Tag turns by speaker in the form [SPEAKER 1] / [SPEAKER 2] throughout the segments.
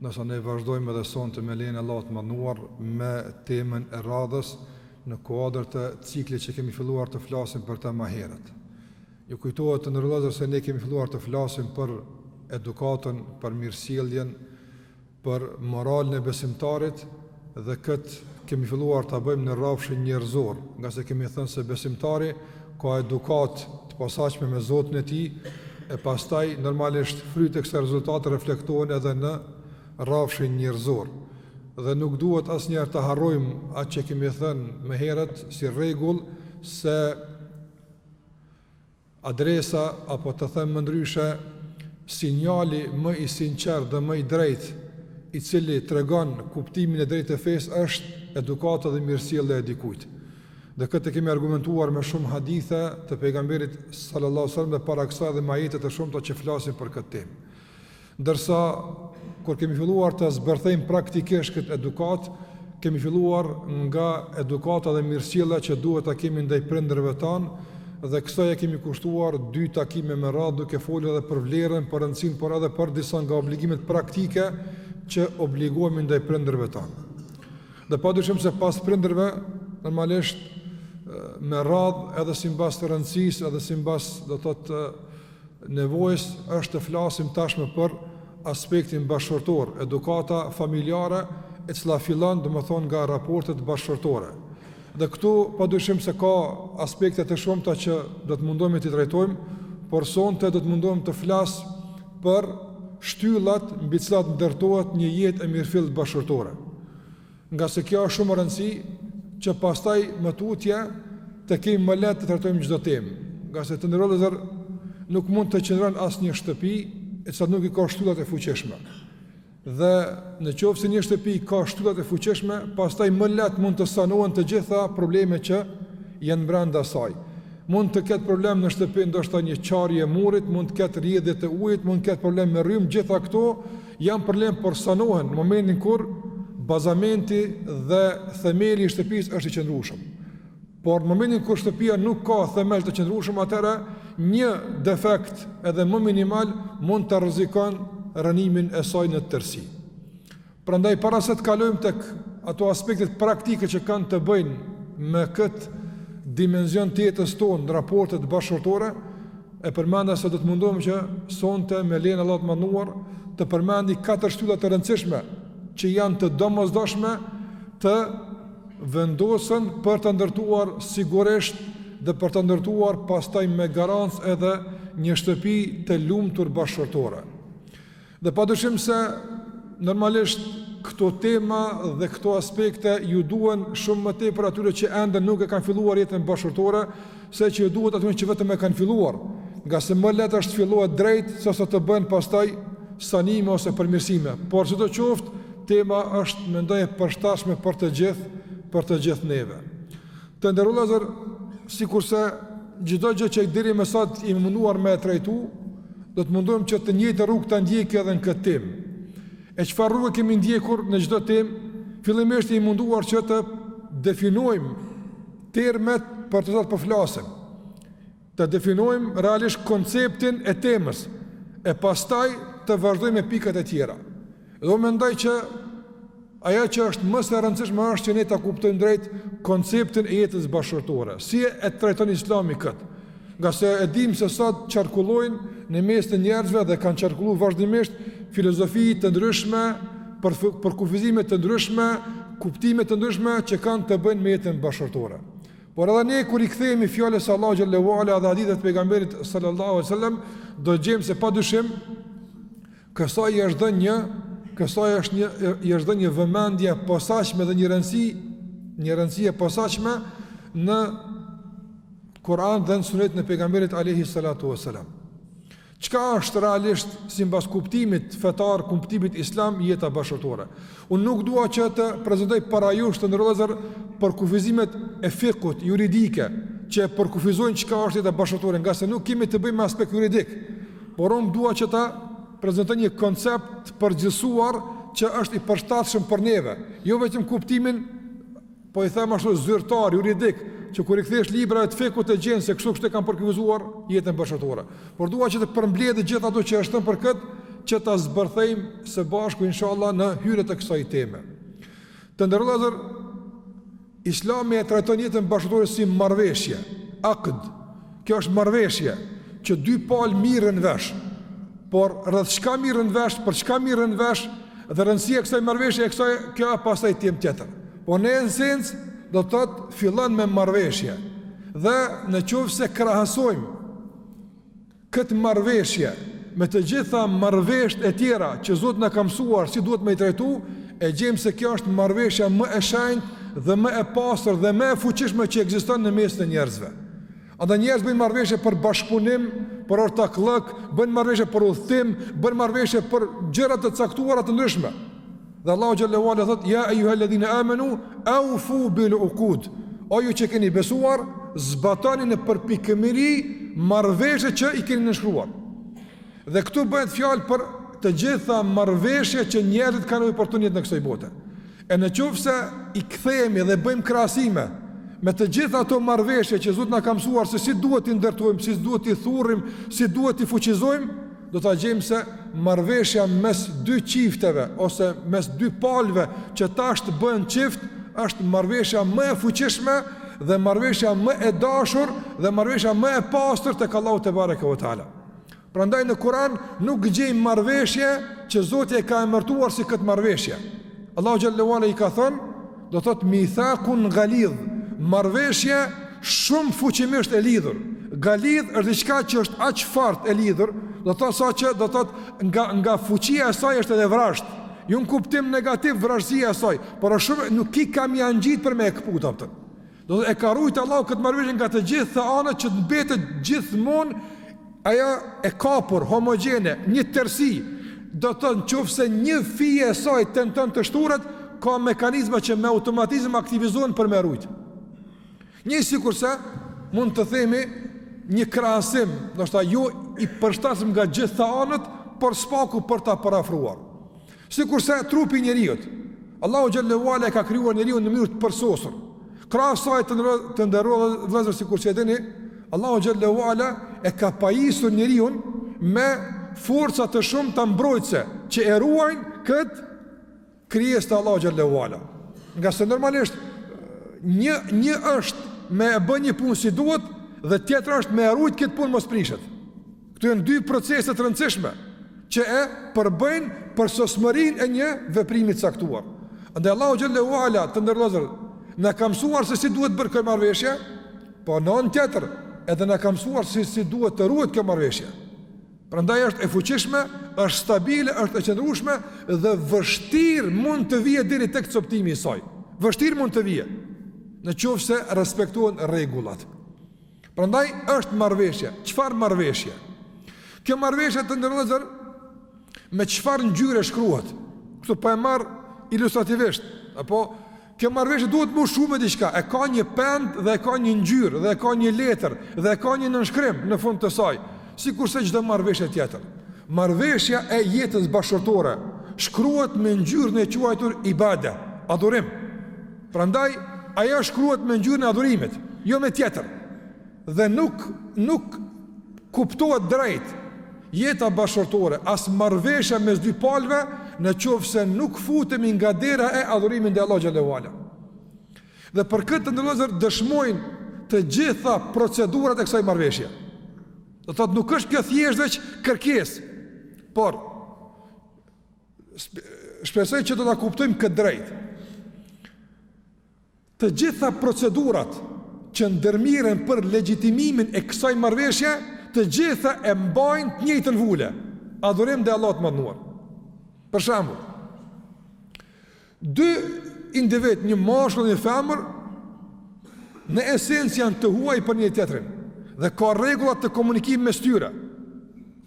[SPEAKER 1] Ndërsa ne vazhdojmë edhe sonte me lejen e Allahut të Madhëruar me temën e radhës në kuadër të ciklit që kemi filluar të flasim për të më herët. Ju kujtohet të nderuar vëllezër se ne kemi filluar të flasim për edukatën, për mirësjelljen, për moralin e besimtarit Dhe këtë kemi filluar ta bëjmë në rrafshin njerëzor, ngase kemi thënë se besimtari ka edukatë të posaçme me Zotin e tij, e pastaj normalisht frytet e kësaj, rezultatet reflektohen edhe në rrafshin njerëzor. Dhe nuk duhet asnjëherë ta harrojmë atë që kemi thënë më herët si rregull se Adresa apo të them më ndryshe, sinjali më i sinqertë dhe më i drejtë i cili tregon kuptimin e drejtë të fesë është edukata dhe mirësjellja e dikujt. Dhe këtë e kemi argumentuar me shumë hadithe të pejgamberit sallallahu alajhi wasallam dhe para kësaj edhe me ajete të shumta që flasin për këtë temë. Ndërsa kur kemi filluar ta zbërthejmë praktikisht këtë edukatë, kemi filluar nga edukata dhe mirësjellja që duhet ta kemi ndaj prindërve tanë dhe kësaj i kemi kushtuar dy takime me radhë duke folur edhe për vlerën, për rëndësinë, por edhe për disa nga obligimet praktike që obligohemi ndaj prindërve tanë. Dhe padyshim se pas prindërve normalisht me radhë edhe simbas rëndësisë, edhe simbas do të thotë Nevojës është të flasim tashmë për aspektin bashkëshortor, edukata familjare, e cila fillon, domethënë, nga raportet bashkëshortore. Dhe këtu padyshim se ka aspekte të shumta që do të mundohemi t'i trajtojmë, por sonte do të mundohem të flas për shtyllat mbi të cilat ndërtohet një jetë e mirëfilltë bashkëshortore. Ngase kjo është shumë me rëndësi që pastaj më tutje të kemi më lehtë të trajtojmë çdo temë. Ngase të nderuar vëllezër nuk mund të qëndron asnjë shtëpi e cila nuk i ka shtyllat e fuqishme. Dhe në qoftë se një shtëpi i ka shtyllat e fuqishme, pastaj më lehtë mund të sanohen të gjitha problemet që janë brenda saj. Mund të ketë problem në shtëpi ndoshta një çarje e murit, mund të ketë rrjedhje të ujit, mund të ketë problem me rrymë, gjitha këto Janë problem por sanohen në momentin kur bazamenti dhe themeli i shtëpisë është i qëndrueshëm. Por në momentin kur shtëpia nuk ka themel të qëndrueshëm, atëherë një defekt edhe më minimal mund ta rrezikon rënimin e saj në tërësi. Prandaj para se të kalojmë tek ato aspektet praktike që kanë të bëjnë me këtë dimension të jetës tonë në raportet bashkëshortore, E përmenda se do të mundohem që sonte me lejen e Allahut të madhëruar të përmendi katër shtylla të rëndësishme që janë të domosdoshme të vendosen për ta ndërtuar sigurisht dhe për ta ndërtuar pastaj me garancë edhe një shtëpi të lumtur bashkëshortore. Dhe padyshim se normalisht këto tema dhe këto aspekte iu duhen shumë më tepër atyre që ende nuk e kanë filluar jetën bashkëshortore, se që iu duhet atyre që vetëm e kanë filluar, ngase më lehtë është të fillohet drejt, sesa të bëhen pastaj sanime ose përmirësime. Por sidoqoftë, tema është mendoj e përshtatshme për të gjithë, për të gjithë neve. Të nderuar vëllezër, sikurse çdo gjë që deri më sot jemi munduar me e trajtu, do të mundohem që të njëjtën rrugë ta ndjek edhe në këtë temë. E çfarë rrugë kemi ndjekur në çdo temë? Fillimisht jemi munduar që të definojmë termet për të cilat po flasim. Të definojmë realisht konceptin e temës, e pastaj të vazhdojmë me pikat e tjera. Dhe unë mendoj që ajo që është më se e rëndësishme është që ne ta kuptojmë drejt konceptin e jetës bashkëshortore. Si e trajton Islami kët? Ngase e dimë se sot qarkullojnë në mes të njerëzve dhe kanë qarkulluar vazhdimisht filozofi të ndryshme, për përkufizime të ndryshme, kuptime të ndryshme që kanë të bëjnë me jetën bashkëshortore. Por edhe ne kur i kthehemi fjalës së Allahut xhelle ue ala dhe haditheve të pejgamberit sallallahu alaihi wasallam, do të gjejmë se padyshim kësaj i është dhënë një kësaj është një i është dhënë një vëmendje e posaçme dhe një rëndësi një rëndësi e posaçme në Kur'an dhe në sunetin e pejgamberit alaihi salatu wasallam. Çka është realisht simbas kuptimit fetar, kuptimit islam jeta bashkëshortore. Unë nuk dua që të prezantoj para jush të nderuar vëllezër përkufizimet e fikhut juridike që përkufizojnë çka është jeta bashkëshortore, ngase nuk kemi të bëjmë me aspekt juridik. Por unë dua që ta prezantoj një koncept të përgjithësuar që është i përshtatshëm për neve, jo vetëm kuptimin Po i them ashtu zyrtar, juridik, që kur i kthehesh librave të fikhut të gjen se kështu kështu e kanë përkufizuar jetën bashkëshortore. Por dua që të përmbledh të gjitha ato që është thënë për këtë, që ta zbërthejmë së bashku inshallah në hyrje të kësaj teme. Të nderuar vëllezër, Islami e trajton jetën bashkëshortore si marrëveshje, aqd, Kjo është marrëveshje që dy palë mirren vesh, por rreth çka mirren vesh, për çka mirren vesh dhe rëndësia e kësaj marrëveshje e kësaj kjo është pastaj temë tjetër. Po në esencë do të thotë fillon me marrëveshje. Dhe në qoftë se krahasojmë këtë marrëveshje me të gjitha marrëveshjet e tjera që Zoti na ka mësuar si duhet me i trajtu, e gjejmë se kjo është marrëveshja më e shenjtë dhe më e pastër dhe më e fuqishme që ekziston në mes të njerëzve. Ata njerëz bëjnë marrëveshje për bashkëpunim, për ortakllëk, bëjnë marrëveshje për udhëtim, bëjnë marrëveshje për gjëra të caktuara të ndryshme. Dhe Allahu xhel-le ue ala thotë: "Ya ayyuhalladhina amanu awfu bil uqud." O ju që keni besuar, zbatoni në përpikëmëri marrëveshjet që i keni nënshkruar. Dhe këtu bëhet fjalë për të gjitha marrëveshjet që njerëzit kanë për punët e kësaj bote. E në qoftë se i kthehemi dhe bëjmë krahasime me të gjitha ato marrëveshje që Zoti na ka mësuar se si duhet t'i ndërtojmë, si duhet t'i thurrim, si duhet t'i fuqizojmë, do ta gjejmë se marrëveshja mes dy çifteve ose mes dy palëve që tash të bëhen çift është marrëveshja më e fuqishme dhe marrëveshja më e dashur dhe marrëveshja më e pastër tek Allahu tebareke ve teala. Prandaj në Kur'an nuk gjejmë marrëveshje që Zoti e ka emërtuar si këtë marrëveshje. Allahu xhel-le ue ala i ka thënë, do thotë mithakun ghalidh, marrëveshje shumë fuqimisht e lidhur. Ghalidh është diçka që është aq fort e lidhur, do thotë sa që do thotë nga nga fuqia e saj është edhe vrazhd. Jo në kuptim negativ vrazhdësia e saj, por është shumë nuk ki kah m'ia ngjit për me e këput atë. Do të thotë e ka rujt Allahu këtë marrëveshje nga të gjitha anët që të mbetet gjithmonë ajo e kapur, homogjene, një tërësi. Do të thotë nëse një fije e saj tenton të shthuret, ka mekanizma që me automatizëm aktivizohen për me e rujt. Njëjt sikurse mund të themi një krahasim, ndoshta jo i përshtatshëm nga gjitha anët, por së paku për ta përafruar. Sikurse trupi i njeriut, Allahu xhel-le ue ala e ka krijuar njeriun në mënyrë të përsosur. Krahas saj të nderuar vëllezër sikurse e dini, Allahu xhel-le ue ala e ka pajisur njeriun me forca të shumta mbrojtëse që e ruajnë kët krijesë të Allahut xhel-le ue ala. Ngase normalisht një është me e bën një punë si duhet dhe tjetra është me e rujt këtë punë mos prishet. Këtu janë dy procese të rëndësishme që e përbëjnë përsosmërinë e një veprimi të caktuar. Andaj Allahu xhel-le ue ala të nderuar vëllezër, na ka mësuar se si duhet bërë kjo marrëveshje, po në anën tjetër edhe na ka mësuar se si duhet të ruhet kjo marrëveshje. Prandaj është e fuqishme, është stabile, është e qëndrueshme dhe vështirë mund të vijë deri tek coptimi i saj. Vështirë mund të vijë në qoftë se respektohen rregullat. Prandaj është marrëveshje. Çfarë marrëveshje? Kjo marrëveshje të nderuar vëllezër me çfarë ngjyre shkruhet. Kështu po e marr ilustrativisht, apo kjo marrëveshje duhet më shumë diçka. E ka një pendë dhe e ka një ngjyrë dhe e ka një letër dhe e ka një nënshkrim në fund të saj, sikurse çdo marrëveshje tjetër. Marrëveshja e jetës bashkëshortore shkruhet me ngjyrën e quajtur ibade, adhurim. Prandaj ajo shkruhet me ngjyrën e adhurimit, jo me tjetër. Dhe nuk nuk kuptohet drejt jeta bashkëshortore, as marrëveshja mes dy palëve në qoftë se nuk futemi nga dera e adhurimit ndaj Allahut xhallahu ala. Dhe për këtë nderlëzër dëshmojnë të gjitha procedurat e kësaj marrëveshje. Do thotë nuk është kjo thjesht veç kërkesë, por Shpresoj që do ta kuptojmë këtë drejt. Të gjitha procedurat që ndërmerren për legjitimimin e kësaj marrëveshje, të gjitha e mbajnë të njëjtën vulë. Adhurim ndaj Allahut të madhëruar. Për shembull, Dy individë, një mashkull dhe një femër, në esencë janë të huaj për njëri-tjetrin dhe ka rregulla të komunikimit mes tyre.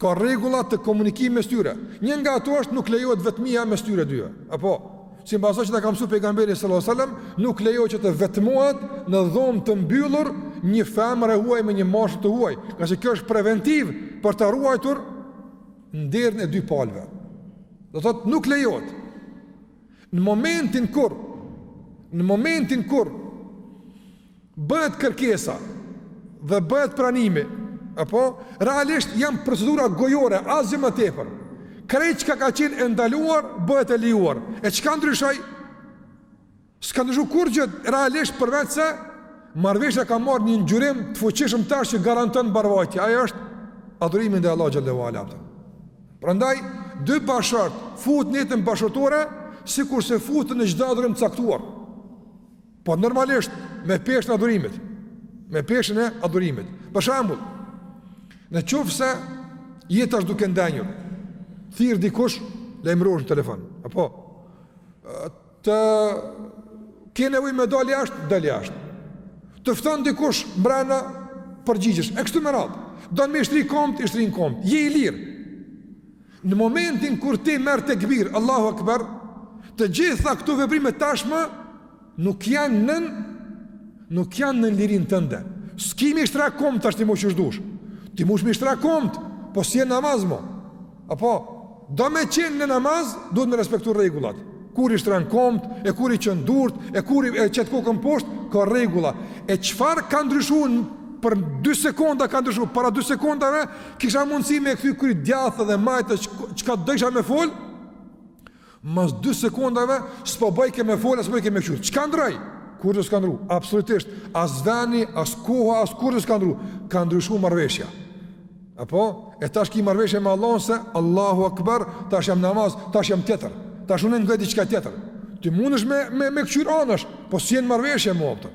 [SPEAKER 1] Ka rregulla të komunikimit mes tyre. Një nga ato është nuk lejohet vetmia mes tyre dyve. Apo, simbas asaj që ta ka mësu pejgamberi sallallahu alajhi wasallam, nuk lejohet që të vetmohet në dhomë të mbyllur një femër e huaj me një mashkull të huaj, ngase kjo është preventiv për të ruajtur nderin e dy palëve. Do thotë nuk lejohet. Në momentin kur në momentin kur bëhet kërkesa dhe bëhet pranimi, apo realisht janë procedura gojore, asgjë më tepër. Krejt çka ka qenë e ndaluar bëhet e lejuar. E çka ndryshoi? S'ka ndryshu kurrgjë realisht përveç se marrëveshja ka marrë një ngjyrim të fuqishëm tash që garanton mbarëvajtje. Ajo është adhurimi ndaj Allahut xhallahu ala. Prandaj dy bashkëshortë futen në jetën bashkëshortore sikurse futen në çdo adhurim të caktuar. Po normalisht me peshën e adhurimit. Me peshën e adhurimit. Për shembull, në qoftë se je tash duke ndenjur, thirr dikush, lajmërohesh në telefon. Apo Ti ke nevojë me dalë jashtë, del jashtë. Të fton dikush mbrena, përgjigjesh. E kështu me radhë. Don me i shtri kombt, i shtrin kombt. Je i lirë. Në momentin kur ti merr tekbir, Allahu Akbar, të gjitha këto veprime tashmë nuk janë nën nuk janë nën lirinë tënde. S'ki me i shtri kombt tash ti mo qysh dush. Ti mun me i shtri kombt, po s'je n'namaz mo. Apo, do me qenë në namaz, duhet me respektu rregullat. Kur i shtrin kombt, e kur i çon durt, e kur i qet kokën poshtë, ka rregulla. E çfarë ka ndryshu për 2 sekonda ka ndryshu, para 2 sekondave, kisha mundësi me kthy kry djathtë dhe majtë, çka dojsha me folë, Mas dy sekondave s'po bajke me fol, s'po bajke me kqyr. Çka ndrroi? Kurgjo s'ka ndru? Absolutisht, as veni, as koha, as kurgjo s'ka ndru. Ka ndryshu marveshja. Apo? E tash ki marrëveshje me Allahun se Allahu Akbar, tash jam namaz, tash jam tjetër. Tash u ngo diçka tjetër. Ti mundesh me, me, me këqyr anash, po s'i jen marrëveshjes, më kupton.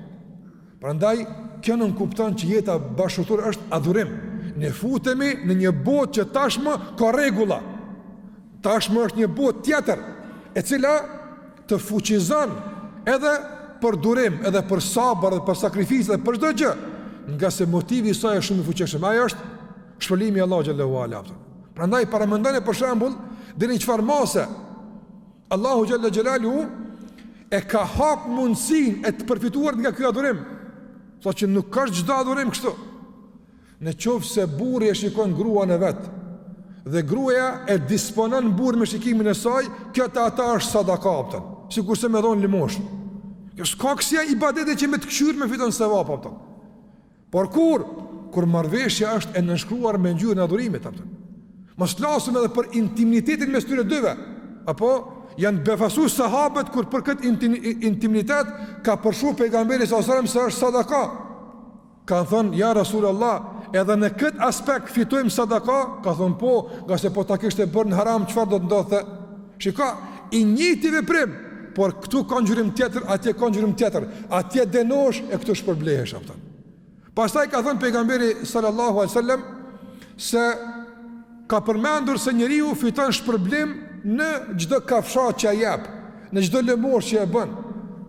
[SPEAKER 1] Prandaj, kjo nënkupton që jeta bashkëshortore është adhurim. Ne futemi në një botë që tashmë ka rregulla. Tashmë është një botë tjetër, e cila të fuqizon edhe për durim, edhe për sabër, edhe për sakrificë, edhe për çdo gjë, ngase motivi i saj është shumë i fuqishëm. Ai është shpërblimi i Allahut xhelle ue ala. Prandaj paramendoni për shembull deri në çfarë mase Allahu xhalla xhelalu e ka hap mundësinë e të përfituarit nga ky adhurim. Thashë që nuk ka çdo adhurim kështu. Në qoftë se burri e shikon gruan e vet dhe gruaja e disponon burrin me shikimin e saj, kjo te ata është sadaka, kupton. Sikurse me dhon lëmoshë. Ku s'ka kësi ibadete që me të këqyr me fitu sevap, a kupton. Por kur, kur marrëveshja është e nënshkruar me ngjyrën e adhurimit, a kupton. Mos flasim edhe për intimitetin mes tyre dyve. Apo janë befasu sahabët kur për këtë intim, intimitet ka përshkru pejgamberi alejhi selam se është sadaka. Kanë thënë, ja Rasul Allah, edhe në këtë aspekt fitojmë sadaka? Ka thënë, po, ngase po ta kishte bërë në haram, çfarë do të ndodhte? Shiko, i njëjti veprim, por këtu ka ngjyrim tjetër, atje ka ngjyrim tjetër. Atje dënohesh e këtu shpërblehesh, a kupton. Pastaj ka thënë pejgamberi sallallahu alajhi wasallam se ka përmendur se njeriu fiton shpërblim në çdo kafshatë që jep, në çdo lëmoshë që e bën.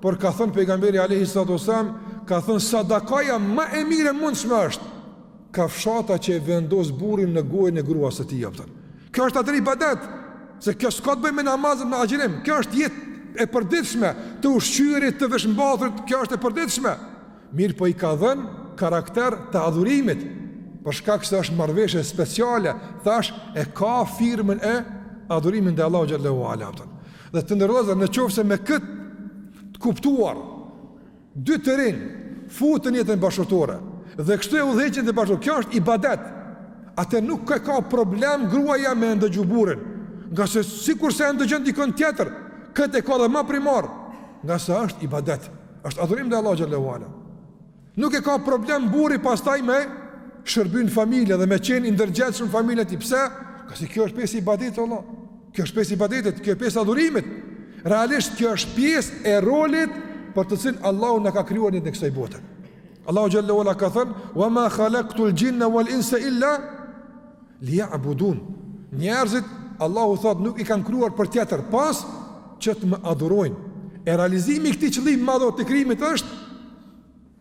[SPEAKER 1] Por ka thënë pejgamberi alajhi salatu wasallam, ka thënë sadakaja më e mirë e mundshme është Kafshata që e vendos burri në gojën e gruas së tij, kupton. Kjo është atë ibadet, se kjo s'ka të bëjë me namazin, me agjërim, kjo është jetë e përditshme të ushqyerit të veshmbathurit, kjo është e përditshme. Mirëpo i ka dhënë karakter të adhurimit, për shkak se është marrëveshje speciale, thashë e ka firmën e adhurimit ndaj Allahut xhelle ue ala. Dhe të nderuar, në qoftë se me këtë të kuptuar Dy të rinj futen në jetën bashkëshortore dhe kështu e udhëheqin të bashkë. Kjo është ibadet. Atëherë nuk e ka problem gruaja me ndëgju burrin, ngase sikurse e ndëgjon dikon tjetër, këtë e ka edhe më primar, ngase është ibadet. Është adhurim te Allahu xhelle ue ala. Nuk e ka problem burri pastaj me shërby në familje dhe me qenë i ndërgjegjshëm në familje të tij. Pse? Ngase kjo është pjesë e ibadetit të Allahut. Kjo është pjesë e ibadetit, kjo është pjesë e adhurimit. Realisht kjo është pjesë e rolit për të cilin Allahu na ka krijuar net në kësaj bote. Allahu xhelle ue ala ka thënë: "Wa ma khalaqtul jinna wal insa illa liya'budun." Njerëzit Allahu thotë nuk i kam krijuar për tjetër, pos që të më adhurojnë. E realizimi i këtij qëllimi madhor të krijimit është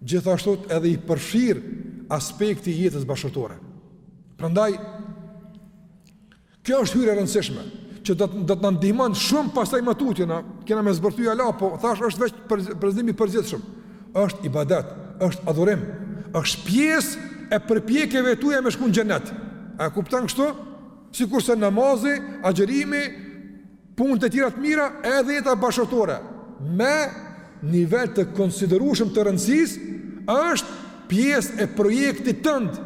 [SPEAKER 1] gjithashtu edhe i përfshir aspekti i jetës bashkëshortore. Prandaj Kjo është hyrje e rëndësishme, që do të na ndihmon shumë pastaj ma tutje na kena me zbërthy ala, po thash është veç prezantim i përgjithshëm. Është ibadet, është adhurim, është pjesë e përpjekjeve tua me shku në xhenet. A e kupton kështu? Sikurse namazi, agjërimi, Punët e tjera të mira edhe jeta bashkëshortore me nivel të konsiderueshëm të rëndësisë është pjesë e projektit tënd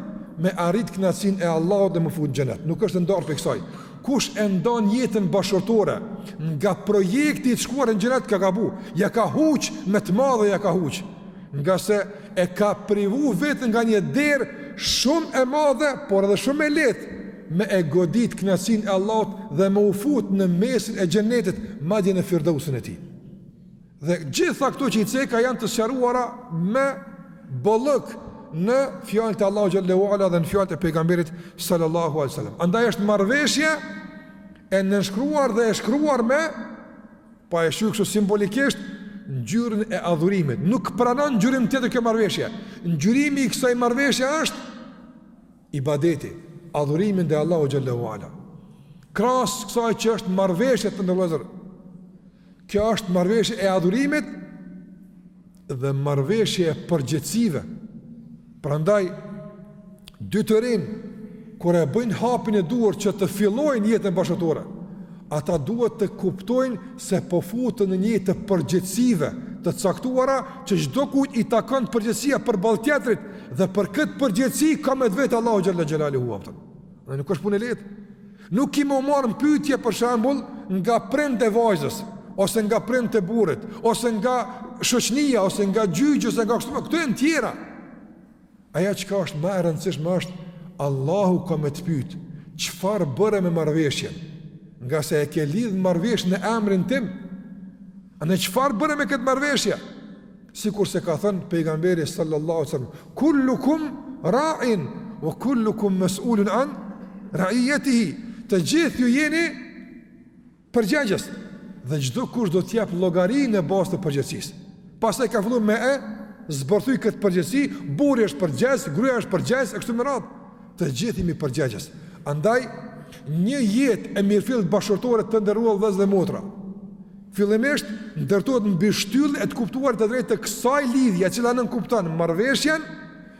[SPEAKER 1] me arrit kënaqësinë e Allahut dhe me u fut në xhenet. Nuk është e ndarë prej kësaj. Kush e ndan jetën bashkëshortore nga projekti i të shkuarit në xhenet ka gabu, ja ka huq me të madhe ja ka huq. Ngase e ka privu veten nga një derë shumë e madhe, por edhe shumë e lehtë me e godit kënaqësinë e Allahut dhe me u fut në mesin e xhenetit, madje në Firdausin e tij. Dhe gjitha këto që i ceka janë të sqaruara me bollëk në fjalët e Allahu xhelle ue ala dhe në fjalët e pejgamberit sallallahu alaihi wasallam. Andaj është marrëveshje e nënshkruar dhe e shkruar me pa e shpreh kështu simbolikisht me ngjyrën e adhurimit. Nuk pranon ngjyrim tjetër kjo marrëveshje. Ngjyrimi i kësaj marrëveshje është Ibadeti, adhurimi ndaj Allahu xhelle ue ala. Krahas kësaj që është marrëveshje të ndërlozur. Kjo është marrëveshje e adhurimit dhe marrëveshje e përgjegjësive. Prandaj dy të rinj kur e bëjnë hapin e duhur që të fillojnë jetën bashkëshortore, ata duhet të kuptojnë se po futen në një jetë të përgjegjësive të caktuara që çdokujt i takon përgjegjësia përballë tjetrit, Dhe për këtë përgjegjësi ka me të vet Allahu xhelle xhelaluhu, a kupton. E nuk është punë e lehtë. Nuk kemi me u marrë në pytje për shembull nga prindët e vajzës, ose nga prindët e burrit, ose nga shoqnia, ose nga gjyqi, ose nga kështu sene tjera. Aja çka është ma e rëndësishme është, Allahu ka me të pytë, çfarë bëre me marrëveshjen, ngase e ke lidhë marrëveshjen në emrin tim, andaj çfarë bëre me këtë marrëveshje, Sikurse ka thënë pejgamberi sallallahu alaihi wasallam, "Kullukum ra'in wa kullukum mas'ulun an ra'iyatihi." Të gjithë ju jeni përgjegjës dhe çdo kush do të jap llogari në bazë të përgjegjësisë. Pastaj ka filluar me e zbërthy këtë përgjegjësi, burri është përgjegjës, gruaja është përgjegjës e kështu me radhë. Të gjithë jemi përgjegjës. Andaj një jetë e mirëfilltë bashkëshortore të nderuar vëllezër dhe motra. Fillimisht, ndërtohet mbi shtyllën e të kuptuarit të drejtë të kësaj lidhje, e cila nënkupton marrëveshjen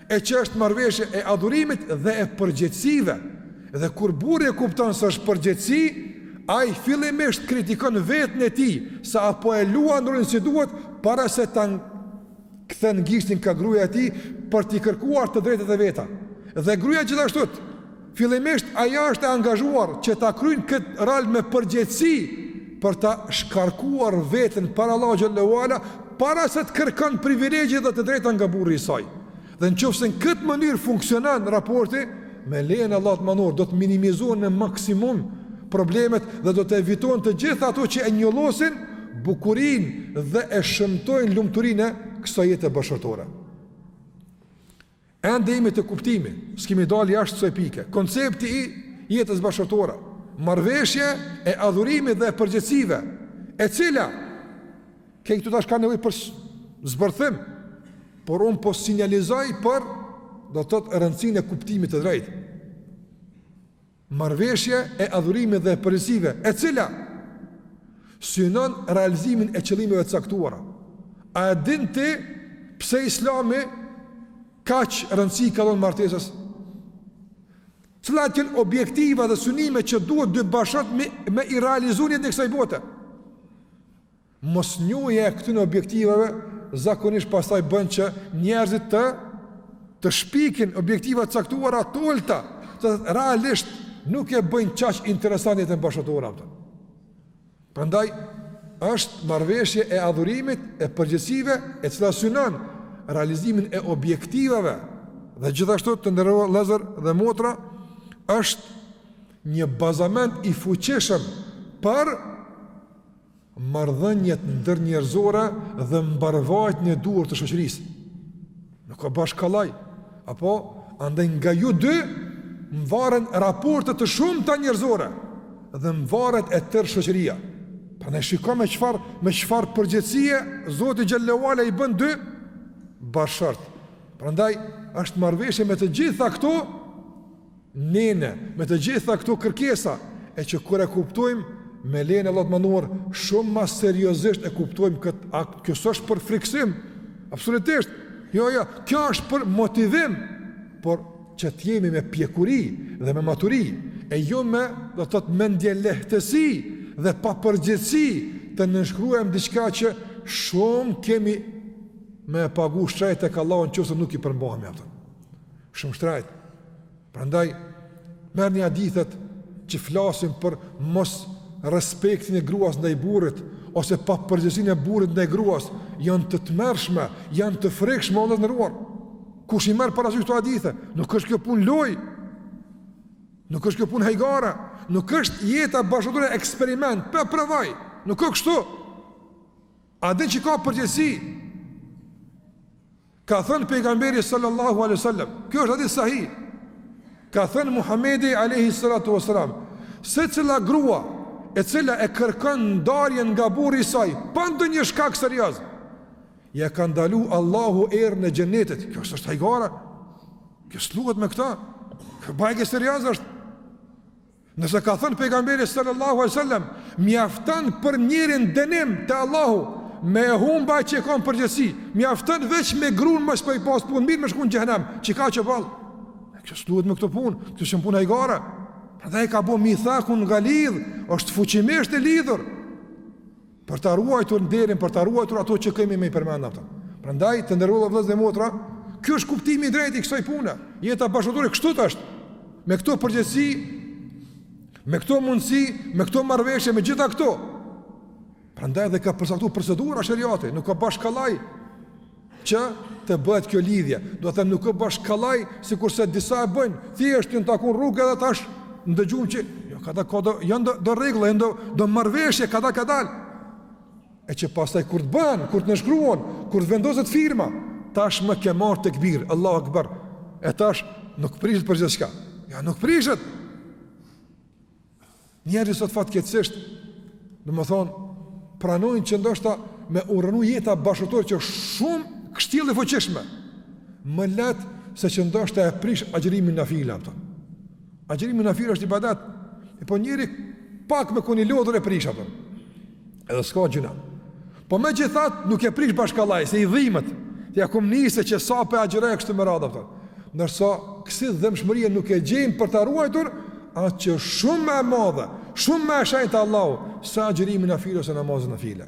[SPEAKER 1] e që është marrëveshje e adhurimit dhe e përgjegjësive. Dhe kur burri e kupton se është përgjegjësi, ai fillimisht kritikon veten e tij se a po e luan rolin si duhet para se ta kthen gishtin kah gruaja e tij për t'i kërkuar të drejtat e veta. Dhe gruaja gjithashtu Fillimisht ajo është e angazhuar që ta kryen këtë rol me përgjegjësi për ta shkarkuar veten para Allahut xhelle ue ala para se të kërkon privilegje dhe të drejta nga burri i saj. Dhe në qoftë se në këtë mënyrë funksionon raporti, me lejen e Allahut madhnor do të minimizohen në maksimum problemet dhe do të evitohen të gjitha ato që e njollosin bukurinë dhe e shëmtojnë lumturinë e kësaj jete bashkëshortore. Ende jemi te kuptimi, s'kemi dalë jashtë kësaj pike. Koncepti i jetës bashkëshortore, marrëveshje e adhurimit dhe përgjegjësive, e cila ke këtu tash ka nevojë për zbërthim, por unë po sinjalizoj për do të thotë rëndësinë e kuptimit të drejtë. Marrëveshje e adhurimit dhe e përgjegjësive, e cila synon realizimin e qëllimeve të caktuara. A e din ti pse Islami kaq rëndësi ka lënë martesës? Cilat janë objektiva dhe synime që duhet dy bashkëshortët me, me i realizu në jetën e kësaj bote? Mosnjohja e këtyre objektivave zakonisht pastaj bën që njerëzit të të shpikin objektiva të caktuara të ulëta, që realisht nuk e bëjnë qaq interesant jetën bashkëshortore ato. Prandaj është marrëveshje e adhurimit e përgjegjësive e cila synon realizimin e objektivave dhe gjithashtu të nderuar vëllezër dhe motra është një bazament i fuqishëm për marrëdhëniet ndërnjerëzore dhe mbarëvajtjen e duhur të shoqërisë. Nuk ka bash kollaj. Apo andaj nga ju dy mvaren raporte të shumta njerëzore dhe mvaret e tërë shoqëria. Prandaj shikoj me çfarë me çfarë përgjegjësie Zoti xhelle ue ala i bën dy bashkëshortë. Prandaj është marrëveshje me të gjitha këto Nene, me të gjitha këto kërkesa, e që kur e kuptojmë, me lejen e Allahut të madhëruar, shumë ma seriozisht e kuptojmë këtë akt, kjo s'është për frikësim, absolutisht, jo, jo, kjo është për motivim, por që të jemi me pjekuri dhe me maturi, e jo me, do të thotë mendjelehtësi dhe papërgjegjësi të nënshkruajmë diçka që shumë kemi me e pagu shtrajt tek Allahu n'qoftë se nuk i përmbahemi, kupton. Shumë shtrajt. Prandaj merrni hadithet që flasin për mosrespektin e gruas ndaj burrit ose papërgjegjësinë e burrit ndaj gruas, janë të tmerrshme, janë të frikshme vëllezër të nderuar. Kush i merr parasysh këto hadithe? Nuk është kjo punë lojë. Nuk është kjo punë hajgare, nuk është jeta bashkëshortore eksperiment, po provoj. Nuk ka kështu. A e din që ka përgjegjësi Ka thënë pejgamberi sallallahu alaihi wasallam, ky është hadith sahih. Ka thënë Muhamedi alaihi salatu wasalam, secila grua e cila e kërkon ndarjen nga burri i saj pa ndonjë shkak serioz, ia ka ndalu Allahu erën e xhenetit. Kjo s'është hajgare. Kjo s'luhet me këtë. Kjo bajagi serioze është. Nëse ka thënë Pejgamberi sallallahu alaihi wasallam, mjafton për njerin dënim te Allahu me e humb atë që e ka në përgjegjësi, mjafton veç me gruan mos po i pas punë mirë me shku në xhehenem, ç'i ka që ball. Kjo s'luhet me këto punë, kjo s'është punë hajgare. Prandaj e ka bo mithakun ghalidh, është fuqimisht e lidhur. Për ta ruajtur nderin, për ta ruajtur ato që kemi me i përmend ato. Prandaj të nderuar vëllezër dhe motra, ky është kuptimi i drejtë i kësaj pune. Jeta bashkëshortore kështu është. Me këto përgjegjësi, me këto mundësi, me këto marrëveshje, me gjitha këto. Prandaj edhe ka përcaktu procedura sheriati, nuk ka bash kollaj. që të bëhet kjo lidhje. Dua të them nuk ka bash kollaj sikurse disa e bëjnë. Thjesht janë taku n'rrugë edhe tash ndëgjum që jo kadal, ka do, janë do rregulla, janë do marrëveshje kadal kadal. E që pastaj kur të bën, kur të nënshkruan, kur të vendoset firma, tashmë ke marrë tekbir, Allahu Akbar. E tash nuk prishet për gjithçka. Jo, nuk prishet. Njerëzit sot fatkeqësisht, domethënë pranojnë që ndoshta me u rrënu jeta bashkëshortore që shumë kështjellë e fuqishme. Më lehtë se që ndoshta e prish agjërimin nafile, kupton. Agjërimi nafile është ibadet. E po njeri pak me kon i lodhur e prish, kupton. Edhe s'ka gjynah. Po megjithatë nuk e prish bash kollaj, se i dhimbet, thotë ia kum nisë që sa po agjëroj e kështu me radhë, kupton. Ndërsa kësi dhembshmërie nuk e gjejmë për ta ruajtur, atë që shumë ma e madhe, shumë ma e shenjtë te Allahu se agjërimi nafile ose namazi nafile.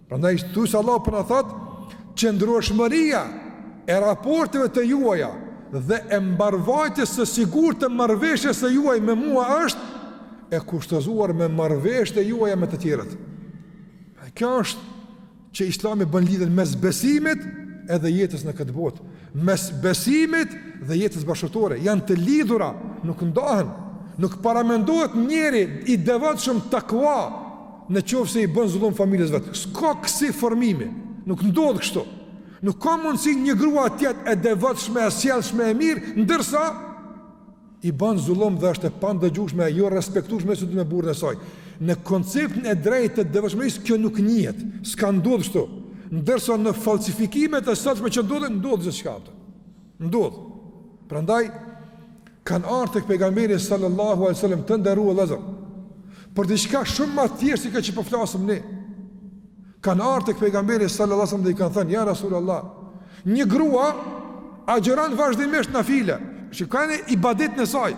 [SPEAKER 1] Prandaj thjesht Allahu po na thotë qëndrueshmëria e raporteve të juaja dhe e mbarëvajtjes së sigurt të marrëveshjes së juaj me mua është e kushtëzuar me marrëveshjet e juaja me të tjerët. Kjo është që Islami bën lidhjen mes besimit edhe jetës në këtë botë, mes besimit dhe jetës bashkëshortore, janë të lidhura, nuk ndahen, nuk paramendohet njeriu i devotshëm takva Në qoftë se i bën zullum familjes vet, s'ka kësi formimi, nuk ndodh kështu. Nuk ka mundësi një grua të jetë e devotshme, e sjellshme e mirë, ndërsa i bën zullum dhe është e pandëgjueshme e jo respektueshme me burrin e saj. Në konceptin e drejtë të devotshmërisë kjo nuk njihet, s'ka ndodh kështu. Ndërsa në falsifikimet e sotshme që ndodhin, ndodh gjithçka. Ndodh. Prandaj kanë ardhur tek pejgamberi sallallahu alaihi wasallam të nderuar vëllezër, për diçka shumë më të thjeshtë se kjo që po flasim ne. Kanë ardhur tek pejgamberi sallallahu alaihi wasallam dhe i kanë thënë ja Rasulullah, një grua agjëron vazhdimisht nafile, shikoni ibadetin e saj,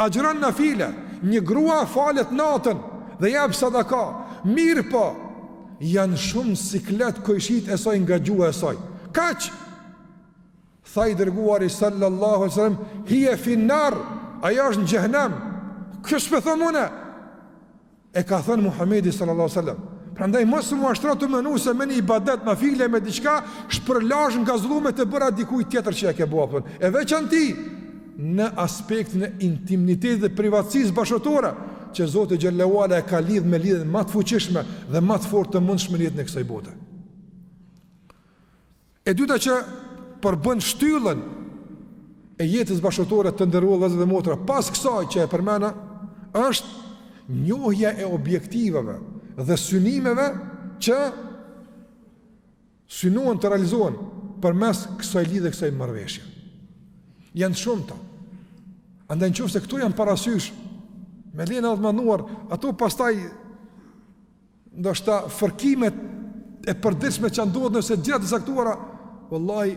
[SPEAKER 1] agjëron nafile, një grua falet natën dhe jep sadaka, mirëpo, janë shumë siklet kojshitë e saj nga gjuha e saj, kaq, Tha i Dërguari sallallahu alejhi ve sellem, "Hiya fi nar", ajo është në xhehenem. Kjo s'e them unë? E ka thënë Muhamedi sallallahu alejhi ve sellem. Prandaj mos u mashtro tu menu se me një ibadet nafile, me diçka, shpërlahesh nga zullumet e bëra dikujt tjetër që e ke bo. E veçanërisht në aspektin e intimitetit dhe privatësisë bashkëshortore, që Zoti xhele ve ala e ka lidh me lidhjen ma të fuqishme dhe ma të fortë të mundshme në jetën e kësaj bote. E dyta që përbën shtyllën e jetës bashkëshortore të nderuar vëllezër dhe motra, pas kësaj që e përmenda, është njohja e objektivave dhe synimeve që synohen të realizohen përmes kësaj lidhje, kësaj marrëveshje. Janë të shumta. Andaj në qoftë se këto janë parasysh, me lena dhe manuar, ato pastaj Ndoshta fërkimet e përditshme që ndodhin në gjëra të caktuara, vallahi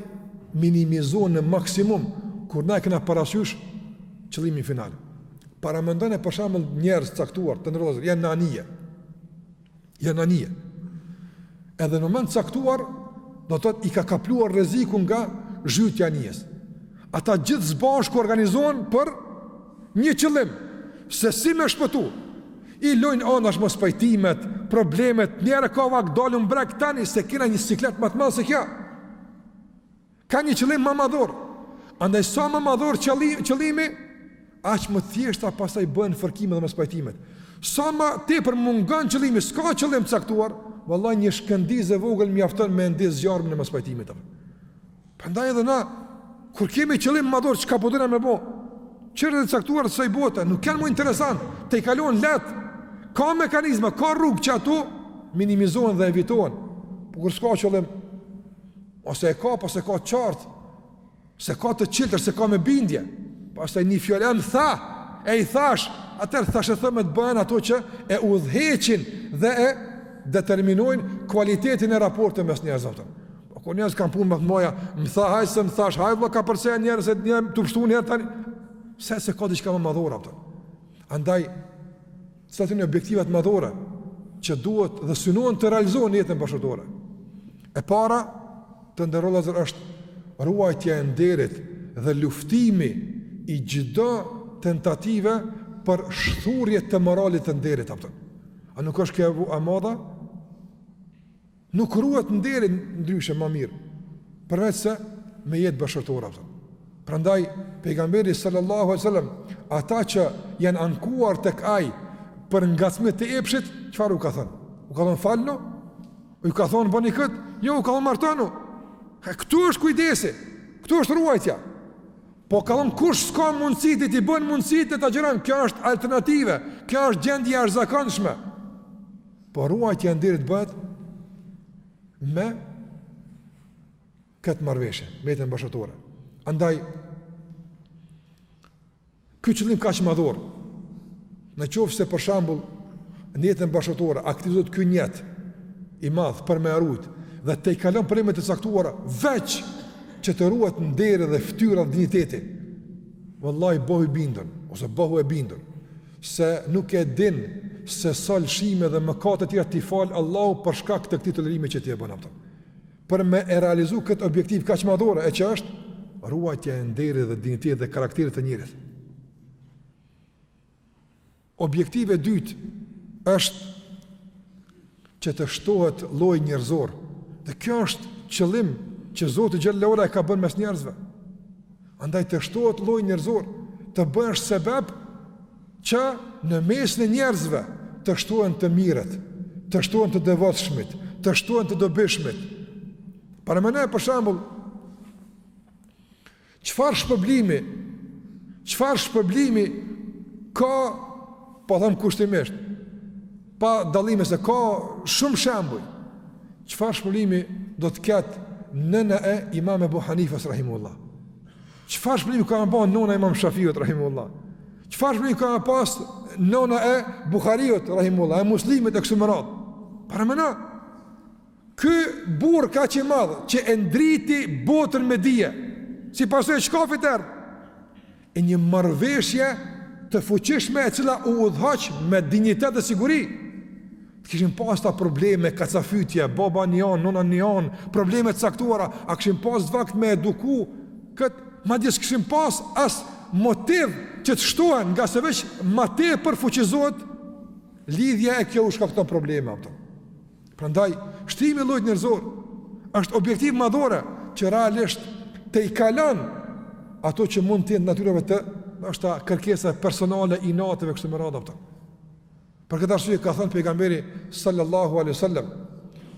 [SPEAKER 1] minimizohen në maksimum, kur na e kena parasysh qëllimin final. Paramendoni për shembull njerëz të caktuar, të nderuar vëllezër, janë në anije. Janë në anije. Edhe në moment të caktuar, do të thotë i ka kapluar rreziku nga zhytja e anijes. Ata gjithë zbashku organizohen për një qëllim, se si me shpëtu. I lojnë anash mos pajtimet, problemet, njerë ka vak dalën brek tani, se kena një siklet ma të madh se kjo. Ka një qëllim ma madhor. Andaj sa ma madhor qëllimi, qëllimi aq më thjeshta pastaj bëhen fërkimet dhe mospajtimet. Sa ma tepër mungon qëllimi, s'ka qëllim të caktuar, vallahi një shkëndijzë e vogël mjafton me ndez zjarmin e mospajtimit. Prandaj edhe na kur kemi qëllim madhor çka po dona me bo, çerrtë e caktuara të kësaj bote, nuk janë më interesant, ti i kalon lehtë. Ka mekanizma, ka rrugë që ato minimizohen dhe evitohen. Po kur s'ka qëllim ose e ka, po s'e ka të qartë, s'e ka të çiltër, s'e ka me bindje. Pastaj një fjalë më tha, e i thash, atëherë thashethemet bëhen ato që e udhëheqin dhe e determinojnë kualitetin e raporteve mes njerëzve. Po kur njerëzit kanë punë ma të mëdha, më tha haj se më thash, haj vëlla ka përse njerëz se njerëz tu pshtun herë tani. Sepse ka diçka më madhore, a kupton. Andaj ca të jenë objektivat madhore që duhet dhe synohen të realizohen në jetën bashkëshortore. E para të nderuar vëllezër është ruajtja e nderit dhe luftimi i çdo tentative për shthurje të moralit të nderit, a kupton. A nuk është kjo e madha? Nuk ruhet nderi ndryshe ma mirë, përveç se me jetë bashkëshortore, a kupton. Prandaj, pejgamberi sal-lallahu alejhi ve selem, ata që janë ankuar tek ai për ngacmim të epshit, çfarë u ka thënë? U ka thënë falnu? U ka thënë bëni këtë? Jo, u ka thënë martonu. Këtu është kujdesi, këtu është ruajtja. Po ka thënë kush s'ka mundësi, deri t'i bën mundësitë le të agjëron, kjo është alternativë, kjo është gjendje e jashtëzakonshme. Po ruajtja e nderit bëhet me këtë marrëveshje, me jetën bashkëshortore. Andaj, ky qëllim kaq madhor, në qoftë se për shembull, në jetën bashkëshortore, aktivizohet ky nijet, i madh për me rujt, dhe ti i kalon probleme të caktuara, veç që të ruhet nderi dhe ftyra dhe dinjiteti, vallahi, bohu i bindun, ose bohu e bindun, se nuk e din se sa lëshime dhe mëkate të tjera t'i fal Allahu për shkak të këtij tolerimi që ti e bën, a kupton. Për me e realizu këtë objektiv kaq madhore e që është ruajtja e nderit dhe dinjitetit dhe karakterit të njeriut. Objektivi i dytë është që të shtohet lloji njerëzor. Dhe kjo është qëllim që Zoti xhel-le ve ala e ka bën mes njerëzve. Andaj të shtohet lloji njerëzor, të bëhesh sebeb që në mesin e njerëzve të shtohen të mirët, të shtohen të devotshmit, të shtohen të dobishmit. Paramendo për shembull Çfarë shpërblimi, çfarë shpërblimi ka, po them kushtimisht, pa dallime, se ka shumë shembuj. Çfarë shpërblimi do të ketë nëna e Imam Abu Hanifes rahimullah? Çfarë shpërblimi ka me pa nona e Imam Shafiut rahimullah? Çfarë shpërblimi ka me pas nona e Buhariut rahimullah, e Muslimit e kështu me radhë? Paramendo. Ky burrë kaq i madh që e ndriti botën me dije, si pasojë çkafit erdh, e një marrëveshje të fuqishme e cila u udhëhoq me dinjitet dhe siguri. Të kishin pas ata probleme, kacafytje, baba një anë, nëna një anë, probleme të caktuara, a kishin pas vakt me e eduku kët, madje s'kishin pas as motiv që të shtohen, ngase veç ma tepër fuqizohet lidhja e kjo u shkakton probleme ato. Prandaj, shtimi i llojit njerëzor është objektiv madhore që realisht tejkalon ato që mund të jenë natyrave të, ndoshta kërkesa personale, inateve, kështu me radhë Për këtë arsye ka thënë pejgamberi sallallahu alaihi wasallam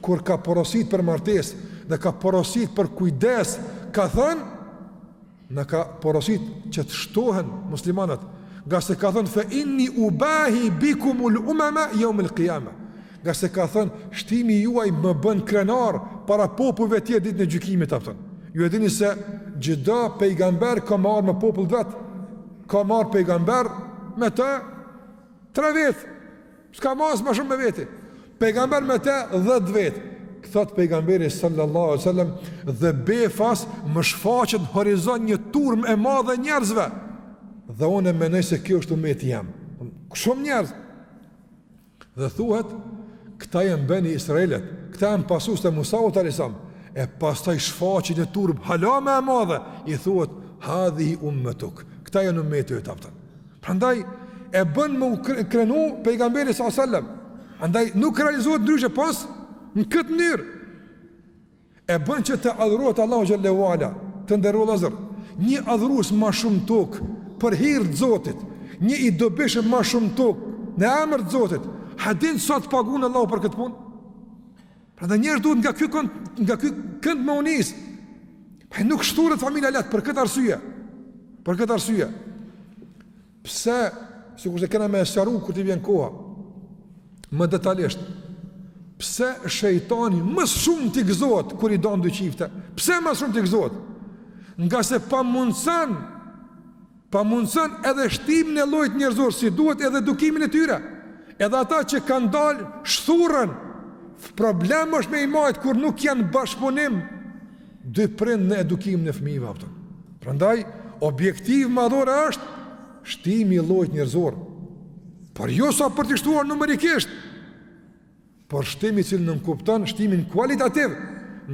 [SPEAKER 1] kur ka porosit për martesë dhe ka porosit për kujdes, ka thënë Na ka porosit që të shtohen muslimanët, ngase ka thënë fe inni ubahi bikumul umama yawmil qiyama. Ngase ka thënë shtimi juaj më bën krenar para popujve të tjerë ditën e gjykimit, kupton. Ju e dini se çdo pejgamber ka me ardh me popull t'vet, ka me ardh pejgamber me te tre vetë Ska ma as ma shumë me veti Pejgamber me te dhet vetë Thot pejgamberi sallallahu alaihi wasallam Dhe befas më shfaqet n'horizont një turmë e madhe njerëzve Dhe unë menoj se kjo është umeti jem Shumë njerëz Dhe thuhet Këta janë beni Israilët Këta janë pasuesit e Musaut alejhi selam E pastaj shfaqet një turmë hala ma e madhe I thuhet Hadhi umetuk Këta janë umeti jot, kupton Prandaj e bën me u krenu pejgamberi sallallahu alajhi wasallam. Andaj nuk realizohet ndryshe pos në këtë mënyrë. E bën që të adhurohet Allahu xhelle ue ala, i nderuar, azze. Një adhurues ma shumë n'tokë për hir të Zotit, një i dobishëm ma shumë n'tokë në emër të Zotit. A e din sa të pagun Allahu për këtë punë? Prandaj njerëz duhet nga ky kënd, nga ky kënd me u nis Pa nuk shthuret familja lehtë për këtë arsye Për këtë arsye Pse, sikurse kena me e sqaru kër t'i vjen koha Më detalisht Pse shejtani ma shumë ti gëzohet kur i dan dy qifte Pse ma shumë ti gëzohet Ngase pamundëson Pamundëson edhe shtimin e llojit njerëzor si duhet edhe edukimin e tyre. Edhe ata që kanë dalë shthurren. Problem është me i majtë kur nuk janë bashkëpunim dy prind në edukimin e fëmijëve, a kupton. Prandaj objektiv madhore është shtimi i llojit njerëzor. Por jo sa për të shtuar numerikisht. por shtim i cili nënkupton shtimin kualitativ,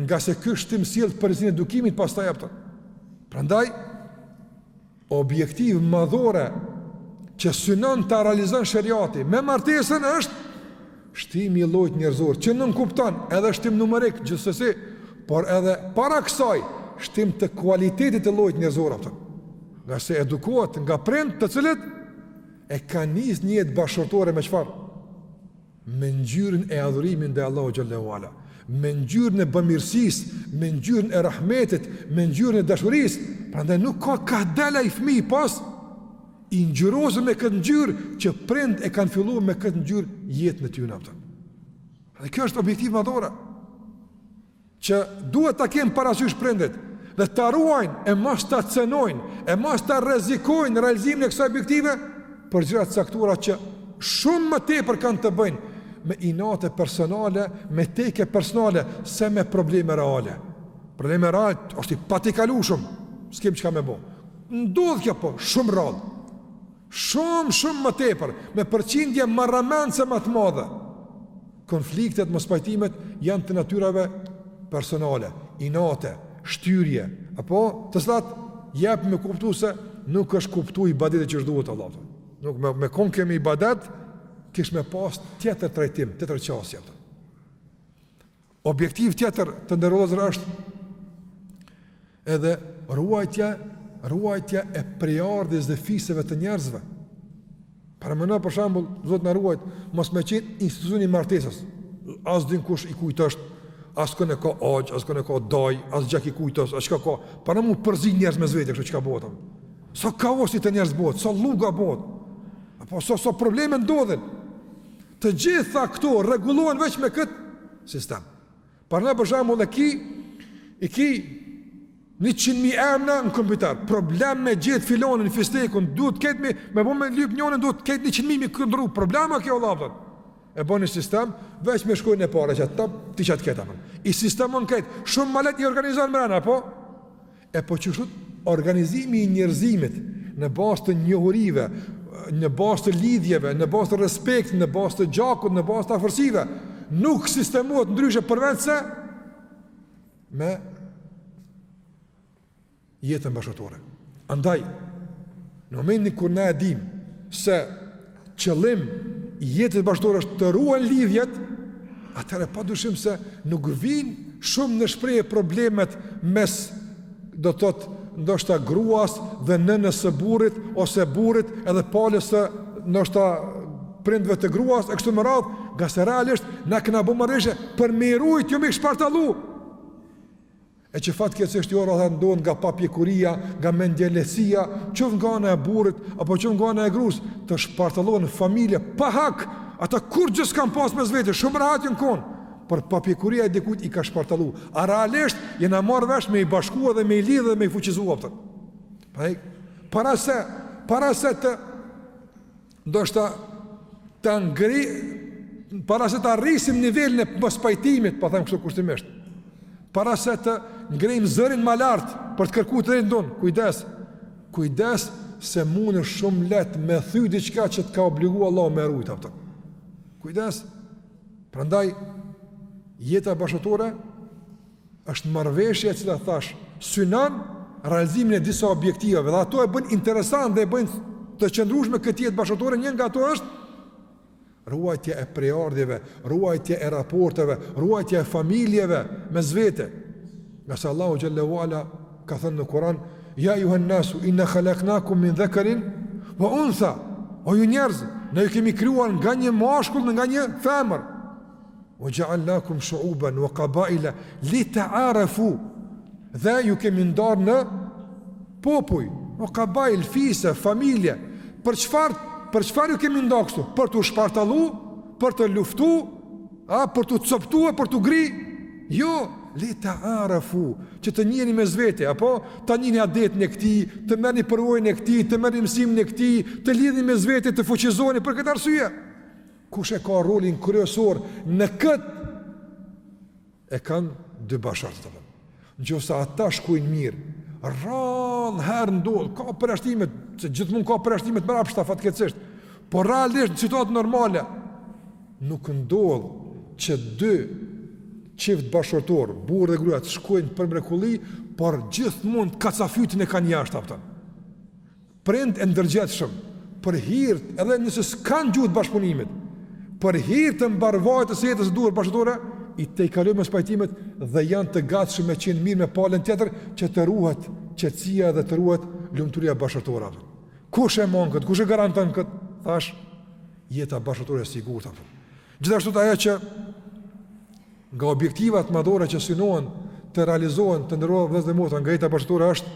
[SPEAKER 1] ngase ky shtim sjell përgjegjësinë e edukimit pastaj, a kupton. Prandaj objektiv madhore që synon ta realizon sheriati me martesën është shtimi i llojit njerëzor që nënkupton edhe shtim numerik gjithsesi, por edhe para kësaj shtim të kualitetit të llojit njerëzor, a kupton. Ngase edukohet nga prind të cilët e kanë nis një jetë bashkëshortore me çfarë? me ngjyrën e adhurimit ndaj Allahut xhele ve ala, me ngjyrën e bamirësisë, me ngjyrën e rahmetit, me ngjyrën e dashurisë. Prandaj nuk ka kah del ai fëmijë pos i ngjyrosur me këtë ngjyrë që prindt e kanë filluar me këtë ngjyrë jetën e tyre, a kupton. Dhe kjo është objektiv madhore. Që duhet ta kenë parasysh prindit dhe ta ruajnë e mos ta cenojnë, e mos ta rrezikojnë realizimin e kësaj objektive për gjëra të caktuara që shumë më tepër kanë të bëjnë me inate personale, me teke personale, se me probleme reale. Probleme reale është i patejkalushëm, s'kem çka me bo. Ndodh kjo po, shumë rrallë. Shumë, shumë më tepër, me përqindje marramendëse më të madhe. Konfliktet, mospajtimet janë të natyrave personale, inate, shtyrje, apo të cilat jep me kuptuar se nuk është kuptuar ibadeti që duhet Allahu. Nuk me, me kon kemi ibadet, kish me pas tjetër trajtim, tjetër qasje, a kupton. Objektiv tjetër të nderuar vëllezër është edhe ruajtja, ruajtja e prejardhjes dhe fiseve të njerëzve. Paramendo për shembull, Zoti na ruajt, mos me qenë institucioni i martesës, as din kush i kujt është, as kënd e ka axhë, as kënd e ka daj, as gjak i kujt është, as çka ka, paramendo m'u përzi njerëz mes vete, kështu çka bohet. Sa so kaosi te njerëz bohet, sa so lluga bohet, apo sa so, so probleme ndodhin. Të gjitha këto rregullohen veç me kët sistem. Paramendo për shembull e ki i ki 100 mijë emra në kompjuter. Problem me gjet filanin fistekun, duhet të ketë me me bo me lyp njërin duhet të ketë 100 mijë mi këndu. Problem o kjo vëlla. E bën ni sistem veç me shkronjën e parë që top ti çat ketë apo. I sistemon kët, shumë më lehtë i organizon mrena apo. E po qështu organizimi i njerëzimit në bazë të njohurive, në bazë të lidhjeve, në bazë të respektit, në bazë të gjakut, në bazë të afërsive, nuk sistemohet ndryshe përveç se me jetën bashkëshortore. Andaj, në momentin kur na e dimë se qëllim i jetës bashkëshortore është të ruhen lidhjet, atëherë pa dyshim se nuk vijnë shumë në shprehje problemet mes do të thotë ndoshta gruas dhe nënës së burrit ose burrit edhe palës së ndoshta prindërve të gruas e kështu me radhë, ngase realisht na kena bë marrëveshje për me i rujt jo me i shpartallu. e që fatkeqësisht jo rrallë ndodh nga papjekuria, nga mendjelehtësia, qoftë nga ana e burrit apo qoftë nga ana e grusë, të shpartallohen familje pa hak, ata kurgjë s'kanë pas mes vete, shumë rahat janë kon, por papjekuria e dikujt i ka shpartallu, a realisht jena marrë vesh me i bashku edhe me i lidhë edhe me i fuqizua pëtën. Pra para se, para se të Ndoshta ta ngri para se ta rrisim nivelin e mospajtimit, po them kështu kushtimisht. Para se të ngrejmë zërin ma lart për të kërkuar të drejtën tonë, kujdes. Kujdes se munesh shumë lehtë me thy diçka që të ka obliguar Allahu me rujt atë. Kujdes. Prandaj jeta bashkëshortore Është marrëveshje e cila thash synon realizimin e disa objektivave dhe ato e bëjnë interesante dhe e bëjnë të qëndrueshme këtë jetë bashkëshortore, një nga ato është ruajtja e prejardhjeve, ruajtja e raporteve, ruajtja e familjeve mes vete. Ngase Allahu Xhelle ue Ala ka thënë në Kuran, ja ejuhan nasu, inna khalaknakum min dhekarin, ve untha, o ju njerëzë, ne ju kemi krijuar nga një mashkull dhe nga një femër, Wa xha'alnakum shu'uban wa qabaila li ta'arafu. Dhe ju kemi ndarë në popuj, wa qabail, fise, familje. Për çfarë? Për çfarë ju kemi ndarë kështu? Për t'u shpartallu, për të luftu, a për t'u coptua, për t'u gri? Jo, li ta'arafu, që të njiheni mes vete, apo ta njihni adetin e këtij, të merrni përvojën e këtij, të merrni mësimin e këtij, të lidheni mes vete, të fuqizoheni për këtë arsye. Kush e ka rolin kryesor në këtë? E kanë dy bashkëshortët. Në qoftë se ata shkojnë mirë, rrallëherë ndodh, ka përjashtimet, se gjithmonë ka përjashtime të mbrapshta fatkeqësisht, por realisht në situatë normale, nuk ndodh që dy çift bashkëshortor, burrë dhe grua, të shkojnë për mrekulli, por gjithmonë kacafytjen e kanë jashtë, apëtën. Prind e ndërgjegjshëm, për hir edhe nëse s'kanë gjuhë të bashkëpunimit, për hir të mbarëvajtjes të së jetës së duhur bashkëshortore, i tejkalojnë mospajtimet dhe janë të gatshëm me qenë mirë me palën tjetër që të ruhet qetësia dhe të ruhet lumturia e bashkëshortëve. Kush e man këtë? Kush e garanton këtë? Thash, jeta bashkëshortore e sigurt apo. Gjithashtu ajo që nga objektivat madhore që synohen të realizohen të nderuar vëllezër dhe motra nga jeta bashkëshortore është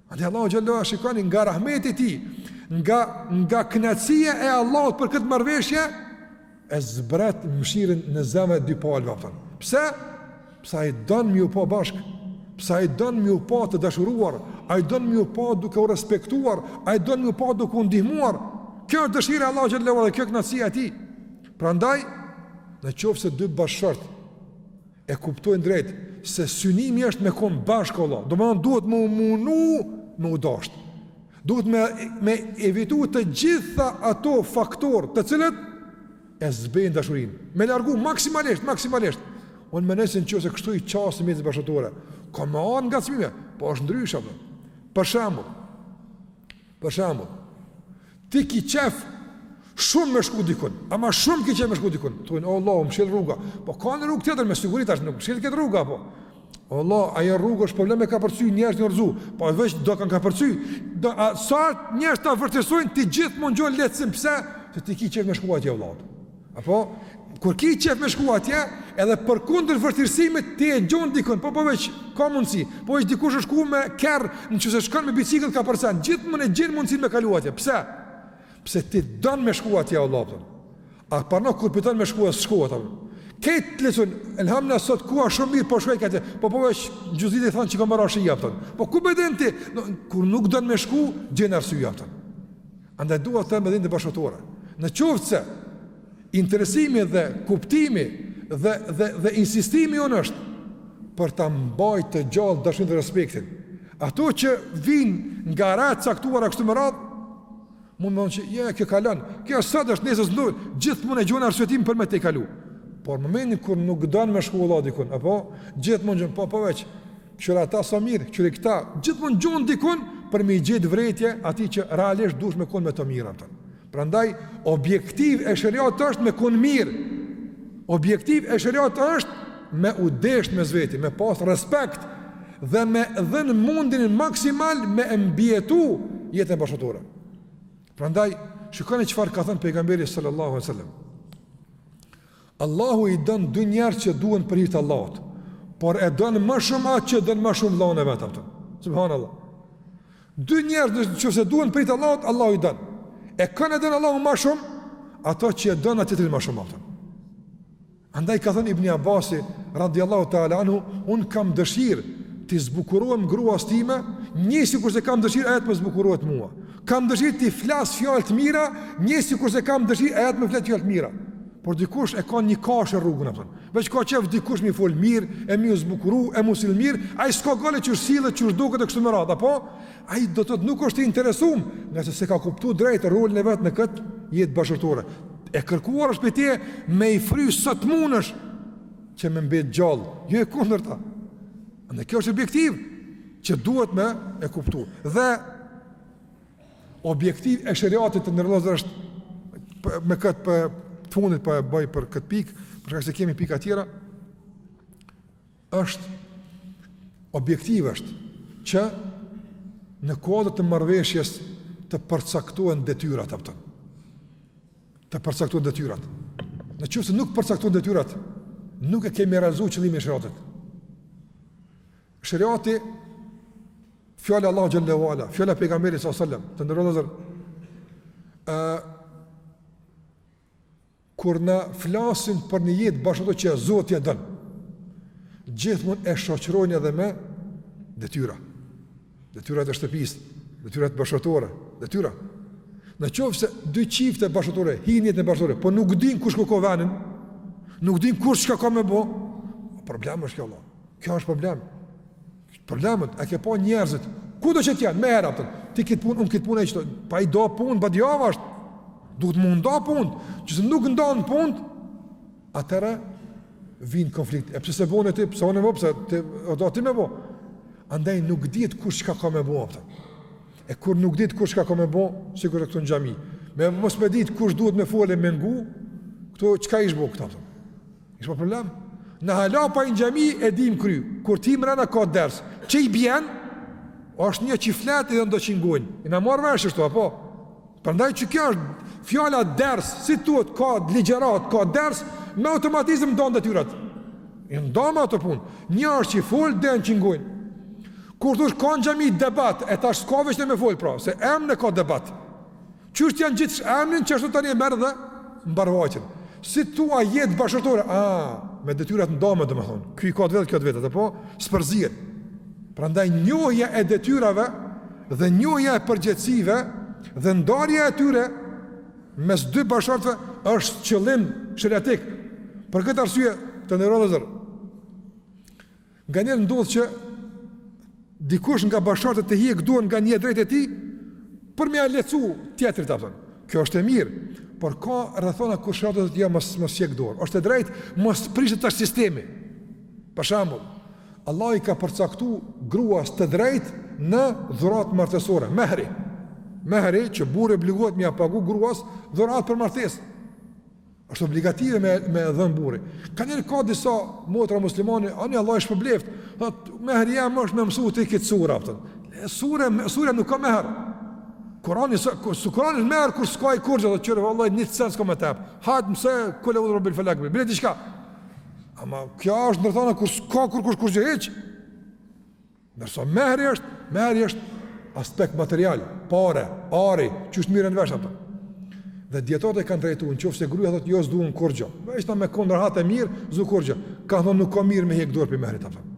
[SPEAKER 1] Andaj Allahu xhele ve ala shikoni nga rahmeti i tij, nga, nga knaqësia e Allahut për këtë marveshje, e zbret mëshirën në zemrën e dy palve, a kupton. Pse? Pse ai don me ju pa bashkë, pse ai don me ju pa të dashuruar, ai don me ju pa duke u respektuar, ai don me ju pa duke u ndihmuar, kjo është dëshira e Allahut xhele ve ala dhe kjo knaqësia e tij. Prandaj, në qoftë se dy bashkëshortë, E kuptojnë drejt se synimi është me kon bashkë vlla. Domthon duhet me u munu me u dashtë. Duhet me me evitu të gjitha ato faktorë të cilët e zbejnë dashurinë. Me largu maksimalisht, maksimalisht. Unë menoj se në qoftë se kështu i qasemi jetës bashkëshortore, ka me kanë ngacmime, po është ndryshe, për shembull. Për shembull, ti ki qef shumë me shku dikun, ama shumë ki qef me shku dikun. Thonë, "Vallah, u mshil rruga." Po ka një rrugë tjetër me siguri tash, nuk mshilet rruga apo. Vallah, ajo rrugë është problem me kapërcy, njerëz janë rrëzu. Po veç do kanë kapërcy. Do sa njerëz ta vështirësojnë ti gjithmonë gjen lehtësim pse? Se ti ki qef me shku atje vëlla. Apo, kur ki qef me shku atje, edhe përkundër vështirësimit, ti e gjen dikun, po po veç, ka mundësi, po veç dikush ka shku me kerr, në qoftë se shkon me biçikletë kapërcen, gjithmonë e gjen mundësi me kalu atje, pse? Pse ti don me shku atje, vlla, a kupton. Ama kur përton me shku atje, shku atje, krejt ta lehtësojnë, elhamna sot koha shumë mirë po shkojnë krejt, po po veç gjuzit e thonë që ka me ra shi a kupton. Po ku bedhen ti, no, kur nuk don me shku, gjen arsye a kupton. Andaj dua të them edhe në jetën bashkëshortore. Në qoftë se interesimi dhe kuptimi dhe dhe dhe insistimi jonë është për ta mbajtur të gjallë dashurinë dhe respektin. Ato që vijnë nga rrethana të caktuara kështu me radhë, mund të thonë që ja kjo kalon. Kjo sot është nesër s'do, gjithmonë gjen arsyetim për me tejkalu. Por në momentin kur nuk don me shku vlla dikun, apo gjithmonë gjen po po veç Kqyri ata sa mirë, kqyri këta, gjithmonë gjen dikun për me i gjetë vrejtje atij që realisht duhesh me konë me të mirë a kupton. Prandaj, objektiv i sheriatit është me konë mirë. Objektiv i sheriatit është me u deshtë mes veti, me pasë respekt dhe me dhenë mundin maksimal me mbijetu jetën bashkëshortore. Prandaj, shikoni çfarë ka thënë pejgamberi sallallahu alejhi ve selam. Allahu i don dy njerëz që duhen për hir të Allahut, por e don ma shumë atë që e don ma shumë vllan e vet, apo. Subhanallahu. Dy njerëz që duhen për hir të Allahut, Allahu i don. E kënd e don Allahu më shumë ato që e don atë tjetrin ma shumë, apo. Andaj ka thënë Ibn Abbasi radhiyallahu ta'ala anhu, unë kam dëshirë t'i zbukurohem gruas time, një sikurse kam dëshirë ajo të më zbukurohet mua. Kam dëshirë t'i flas fjalë të mira, një sikurse kam dëshirë ajo të më flet fjalë të mira. Por dikush e ka një kahëshe rrugën, a kupton. Veç ka qejf dikush m'i fol mirë, e m'iu zbukuru, e m'u sill mirë, ai s'ka gajle qysh sillet, qysh duket e kështu me radhë, apo? Ai do të thotë nuk është i interesum, ngase s'e ka kuptu drejt rolin e vet në këtë jetë bashkëshortore. E kërkuar është prej teje me i fry sa të munesh që me mbet' gjallë, jo e kundërta. Dhe kjo është objektiv që duhet me e kuptu. Dhe Objektiv e sheriatit të nderuar vllezër, është, me këtë të fundit po e bëj për këtë pikë, për shkak se kemi pika tjera, është, objektiv është, që në kuadër të marrëveshjes të përcaktohen detyrat, a kupton. Të përcaktohen detyrat. Në qoftë se nuk përcaktohen detyrat, nuk e kemi realizu qëllimin e sheriatit. Sheriati, fjala e Allahut xhele ue ala, fjala e pejgamberit s.a.s. të nderuar vllezër, kur na flasin për një jetë bashkëshortore që Zoti e don, gjithmonë e shoqërojnë edhe me detyra, detyrat e shtëpisë, detyrat bashkëshortore, detyra. Në qoftë se dy çifte bashkëshortore hijnë n'jetë bashkëshortore, po nuk din kush ku e ka venin, nuk din kush çka ka me bo, problem është kjo, vlla. Kjo është problem. Problemet, a ke pa njerëzit, kudo që janë, menjëherë, ti këtë punë, unë këtë punë e qeto, pa i nda punët, badihava është, duhet me nda punët, që se nuk ndahen punët, atëherë vjen konflikt, e pse s'e bone ti, pse unë, pse ti, a do ti me bo, andaj nuk dihet kush çka ka me bo, a kupton. e kur nuk dihet kush çka ka me bo, sikur këtu në xhami, me mos me dit kush duhet me fol e me ngu, këtu çka ish bo këtu, a kupton. Ish bo problem. Na hala pa hi në xhami e dim krejt, kur t'hin mrena ka ders, qe i bjen, është një që flet edhe do që ngojnë, jena marrë vesh ashtu, apo? Prandaj qekjo është fjala ders, si thuhet ka ligjëratë, ka ders, me automatizm ndan detyrat. I ndan ato punë, një është që fol edhe do që ngojnë. Kur thuhet ka në xhami debat, e tash s'ka veç një me fol, pra, se emnin ka debat. Qysh t'ja ngjitsh emrin qashtu tani e merr edhe mbarëvajtjen. Si thua jetë bashkëshortore, a me detyrat e ndame domethën. Ky i ka t'vetat kjo t'vetat, apo s'përzihet. Prandaj njohja e detyrave dhe njohja e përgjegjësive dhe ndarja e tyre mes dy bashkëshortëve është qëllim sheriatik. Për këtë arsye, të nderuar vëllezër, Nganjëherë ndodh që dikush nga bashkëshortët të hjek dorë nga një e drejtë e tij për me ja lehtësu tjetrit a kupton. Kjo është e mirë, por ka rrethana kur s'është te feja mos mos hjek dorë. Është e drejtë mos prishet tash sistemi. Për shembull, Allahu i ka përcaktu gruas të drejtë në dhuratë martesore, mehri. Mehri që burri obligohet me ja pagu gruas dhuratë për martesë. Është obligative me me dhën burri. Kanjëherë ka disa motra muslimane, ani Allahu i shpërbleftë. Thot, mehr jem është me m'mësu ti këtë sure a po. Surja, surja nuk ka mehr. Kurani sa su Kurani është mehr kur s'ka kurgjo do të thotë vallai një sen s'ka më tepër. Hajt mësoje kul eudhu bi rabbil felek. Bëre diçka. Ama kjo është në rrethana kur s'ka kurkush kurgjo hiç. Ndërsa mehri është, mehri është aspekt material, pare, ari, qysh merren vesh a kupton. Dhe dijetarët e kanë drejtu, në qoftë se gruja thotë, jo s'du kurgjo. Veç me konë rahat e mirë, s'du kurgjo. Kanë thonë, nuk ka mirë me hekë dorë prej mehrit, a kupton.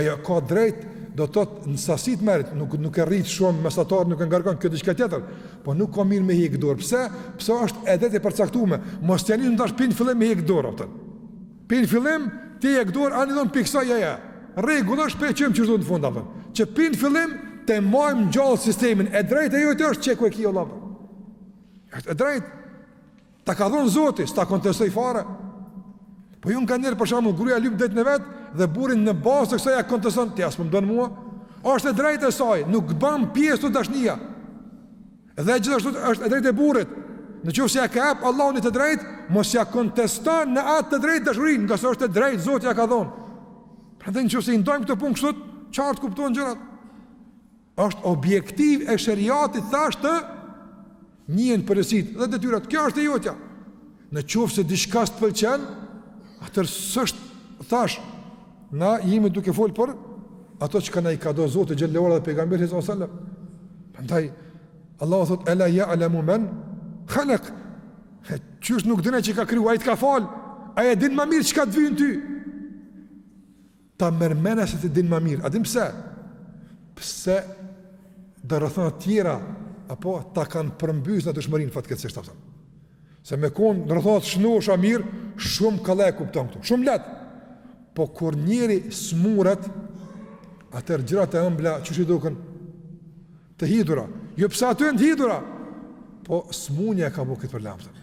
[SPEAKER 1] Ajo ka drejt, do të thotë, në sasi t'mehrit, nuk, nuk e rrit shumë, mesatar nuk e ngarkon, kjo diçka tjetër. Po nuk ka mirë me hekë dorë. Pse? Pse është e drejtë e përcaktume. Mos t'ja nisim tash prej n'fillim me hekë dorë, a kupton. Prej n'fillim ti hek dorë ani don pikësa ja ja. Rregull është prishëm çdo sen n'fund a kupton. Që prej n'fillim ta majmë gjallë sistemin. E drejta jote është qeku e ki, lype. Është e drejtë. Ta ka dhon Zoti, s'ta kontestoj fare. Po ju nganjëherë për shembull gruaja lyp drejtën e vet dhe burri në bazë të kësaj ja konteston ti s'më don mua. Është e drejtë e saj, nuk bën pjesë te dashnia. Dhe gjithashtu është e drejtë e burrit, në qoftë se ja ka jep Allahu një të drejtë, mos ja kontesto në atë të drejtë dashurinë, ngase është e drejtë Zoti ja ka dhënë. Prandaj në qoftë se i ndajmë këto punë kështu, qartë kuptohen gjërat. Është objektiv e sheriatit thashë të njihen përgjegjësitë dhe detyrat. Kjo është e jotja. Në qoftë se diçka s'të pëlqen, atëherë s'është thash, na jemi duke folë për ato çka na i ka nda Zoti xhele ue ala dhe Pejgamberi s.a.s. Prandaj, Allahu thotë, Ela ja'lemu men khalek, qysh nuk din ai që ka kriju, ai të ka falë, ai e din ma mirë çka të vyn ty. Ta merr mendja se ti din ma mirë. A din pse? Pse dhe rrethana të tjera apo ta kanë përmbys natyrshmërinë fatkeqësisht, a kupton. Se me kon rrethana të shnosha mirë, shumë kollaj e kupton këtu. Shumë lehtë. Po kur njeri smuret, atëherë gjërat e ëmbla që qysh i duken të hidhura. Jo pse ato janë të hidhura, po smunja e ka bo këtë problem, kupton.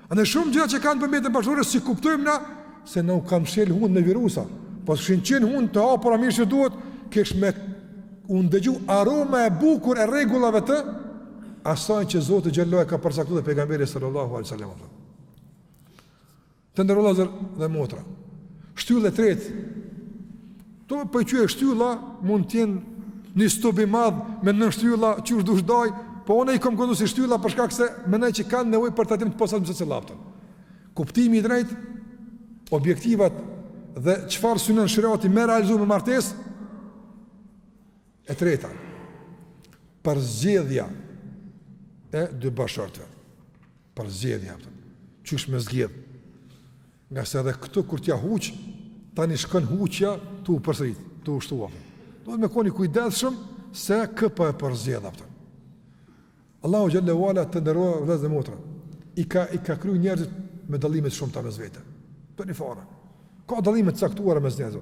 [SPEAKER 1] Ne shumë gjëra që kanë të bëjnë me jetën bashkëshortore s'i kuptojmë na se na u kanë mshel hund me virusa, po t'ishin qenë hund të hapura mirë qysh duhet, kish me u ndëgju aroma e bukur e rregullave të asaj që Zoti xhalla wala e ka përcaktu dhe pejgamberi sallallahu alaihi wasallam. Të nderuar vëllezër dhe motra. Shtylla e tretë Këto po i quj shtylla mund të jenë një stub i madh me nënshtylla qysh dush daj, po unë i kam këtu si shtylla për shkak se mendoj që kanë nevojë për trajtim të posaçëm secila, kupton. Kuptimi i drejtë, objektivat dhe çfarë synon sheriati me realizu me martesë. E treta, përzgjedhja e dy bashkëshortëve. Përzgjedhja, qysh me zgjedh. Ngase edhe këtu kur t'ja huq, tani shkon huqja tu u përsërit, tu u shtua. Duhet me kon i kujdesshëm se kë po e përzgjedh, a kupton. Allahu xhalla wala të nderuar vëllezër dhe motra. I ka i ka kriju njerëzit me dallime të shumta mes vete. Për një farë. Ka dallime të caktuara mes njerëzve.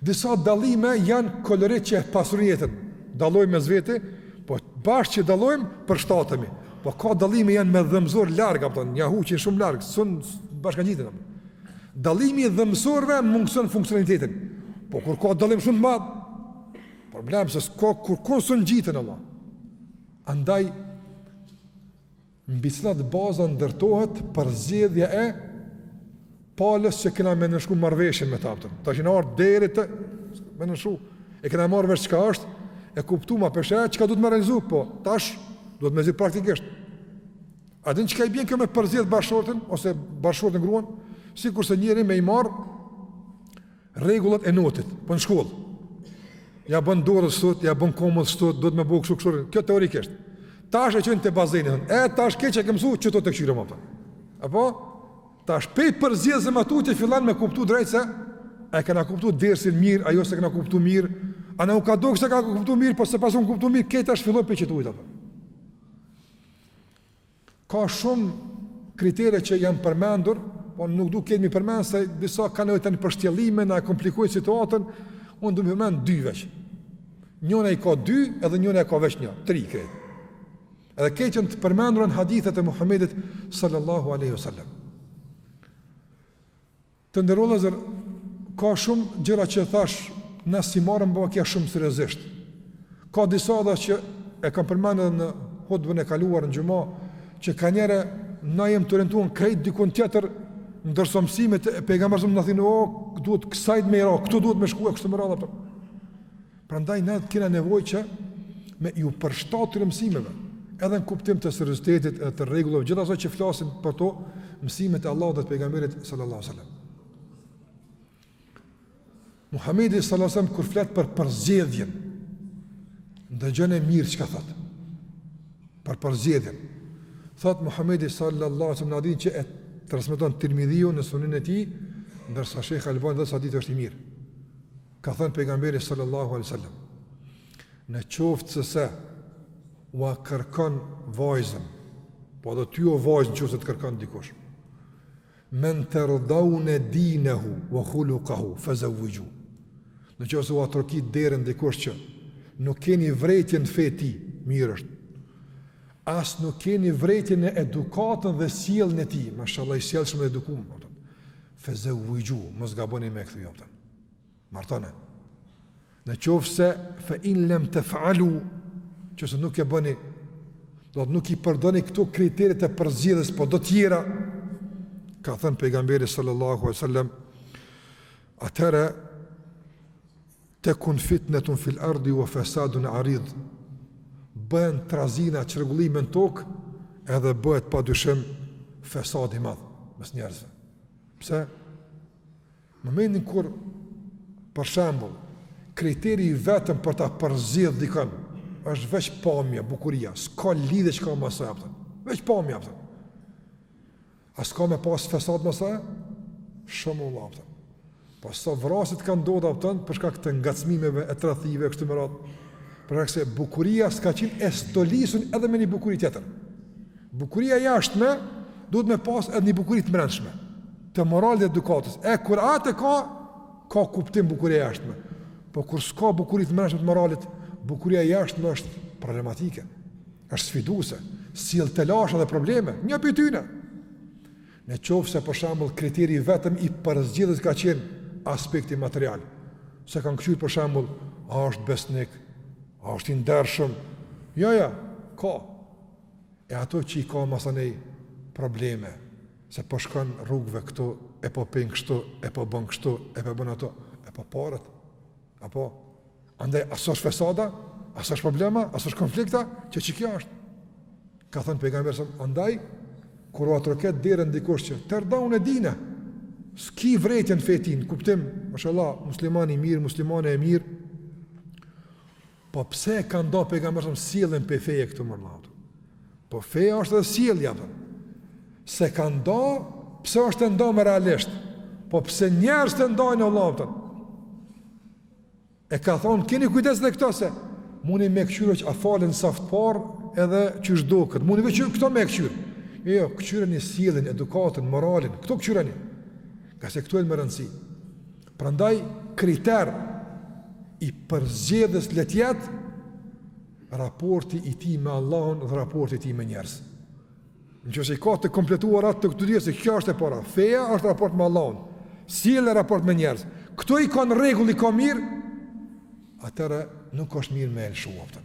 [SPEAKER 1] Disa dallime janë kolorit që e pasurin jetën. Dallojmë mes vete, po bash që dallojmë përshtatemi. Po ka dallime janë me dhëmzor larg, a kupton, ja huqin shumë larg, s'un bashkangjiten apo. Dallimi i dhëmzorve mundëson funksionalitetin. Po kur ka dallim shumë të madh, problem se s'ka kurrkun s'un ngjiten apo. Andaj mbi cilat baza ndërtohet përzgjedhja e palës që kena me nënshkru marrëveshjen me ta, kupton. Tash kena ardhë deri te me nënshkru, e kena marrë vesh çka është, e kuptum, a pe sheh, çka duhet me realizu, po tash duhet me hi praktikisht. A din çka i bjen kjo me përzgjedh bashkëshortin, ose bashkëshorti gruan, sikurse njeri me i marrë rregullat e notit, por po në shkollë. Ja bën dorës kshtu, ja bën komës kshtu, duhet me bo kështu kështu, kjo teorikisht. Tash e çojnë te bazeni, e tash kce, e ke mësu, tash të të kshirim, kupton. Apo? Tash pej përzgjedhjes e tutje fillon me kuptu drejt se a e kena kuptu dersin mirë, a jo, s'e kena kuptu mirë, a na u ka duk se e kem kuptu mirë, po s'e paskem kuptu mirë, krejt tash fillon pej qitu. Ka shumë kritere që janë përmendur, po nuk du krejt m'i përmend se disa kanë në vete përshtjellime, na e komplikojnë situatën, unë du m'i përmend dy veç. Njona i ka dy, edhe njona i ka veç një, tri krejt. Edhe këto janë të përmendura në hadithet e Muhamedit sallallahu alaihi wasallam. Të nderuar vëllezër, ka shumë gjëra që thash na s'i marrim ba vakia shumë seriozisht. Ka disa dhe që e kam përmendë edhe në hutben e kaluar në xhuma, që kanjëherë na jem të orientuar krejt dikun tjetër, ndërsa mësimet e pejgamberit na thonë, "O, duhet kësajt me i ra, këtu duhet me shkuar kështu me radhë." Prandaj ne kena nevojë që me ju përshtatur mësimeve, edhe në kuptim të seriozitetit dhe të rregullave, gjithë ato që flasim për to, mësimet e Allahut dhe të pejgamberit sallallahu alajhi wasallam. Muhamedi sallallahu alajhi wasallam kur flet për përzgjedhjen, ndëgjone mirë çka thot. Për përzgjedhjen. Thot Muhamedi sallallahu alajhi wasallam në hadithin që e transmeton Tirmidhiu në sunenin e tij, ndërsa Sheikh Albani thotë se hadithi është i mirë. Ka thënë pejgamberi sallallahu alaihi wasallam, në qoftë se se ua kërkon vajzën, po edhe ty oj vajzë në qoftë se të kërkon dikush. Men terdaune dinehu, ve hulukahu, fe zevvixhuhu. Në qoftë se ua trokit derën dikush që nuk keni vrejtje në fe të tij, mirë është. As nuk keni vrejtje në edukatën dhe sjelljen e tij, mashallah i sjellshëm i edukum, fe zevvixhuhu, mos gaboni me kthy jopëtën. Martone. Në qoftë se, fe in lem tefalu, qoftë se nuk e bëni, do të nuk i përdoni këto kriteret e përzgjedhjes, po do tjera, ka thënë pejgamberi sallallahu a sallam, atëherë tekun fitnetun fil ardi ve fesadun arid, bëhen trazina çrregullime në tokë, edhe bëhet pa dyshim fesad i madh, mes njerëzve. Pse? Në momentin kur, për shembull, kriteri i vetëm për ta përzgjedhë dikën është veç pamja, bukuria, s'ka lidhje çka ka mas saj hapta. Veç pamja hapta. A s'ka me pas fesad mas saj? Shumë u hapta. Po sa vrasjet kanë ndodhur hapta për shkak të ngacmimeve e tradhtive kështu me radhë. Për shkak se bukuria s'ka qenë e stolisur edhe me një bukuri tjetër. Bukuria e jashtme duhet me pas edhe një bukuri të brendshme, të moralit dhe edukatës. E kur atë ka, ka kuptim bukuria e jashtme. Po kur s'ka bukuri të brendshme të moralit, bukuria e jashtme është problematike. Është sfiduese, sjell telashe dhe probleme. Një prej tyre. Në qoftë se për shembull kriteri i vetëm i përzgjedhjes ka qenë aspekti material, s'e kanë këqyr për shembull, a është besnik, a është i ndershëm? Jo, jo, ka E ato që i ka masandej probleme, se po shkon rrugëve këtu, e po pin kështu, e po bën kështu, e po bën ato, e po paret. Apo andaj aso është fesada, aso është problema, aso është konflikta, që çikjo është. Ka thënë pejgamberi s.a.s. andaj kur u troket derën dikush që terdaune dinehu, s'ki vrejtje në fe t'tij, kupton, mashallah, musliman i mirë, muslimane e mirë, Po pse e ka nda pejgamberi s.a.s. sjelljen pej feje këtu more vlla. Po feja është edhe sjellja, a kupton. Pse e ka nda, pse është e ndame realisht? Po pse njerëz te ne e ndajnë vlla, kupton? E ka thonë, keni kujdes në këto se muni me këqyro që a falen saf t'parë edhe qysh duket, muni me kqyr këto me këqyro. Jo, jo, këqyreni sjelljen, edukatën, moralin, këto këqyreni. Ngase këto janë me rëndësi. Prandaj kriter i përzgjedhjes le të jetë raporti i tij me Allahun dhe raporti i tij me njerëzit. Në qoftë se i ka të kompletuara këto të dyja se kjo është e para. Feja është raport me Allahun, sjellja raport me njerëz. Kto i ka n'rregull i ka mirë? Atëherë nuk është mirë me lëshu, a kupton.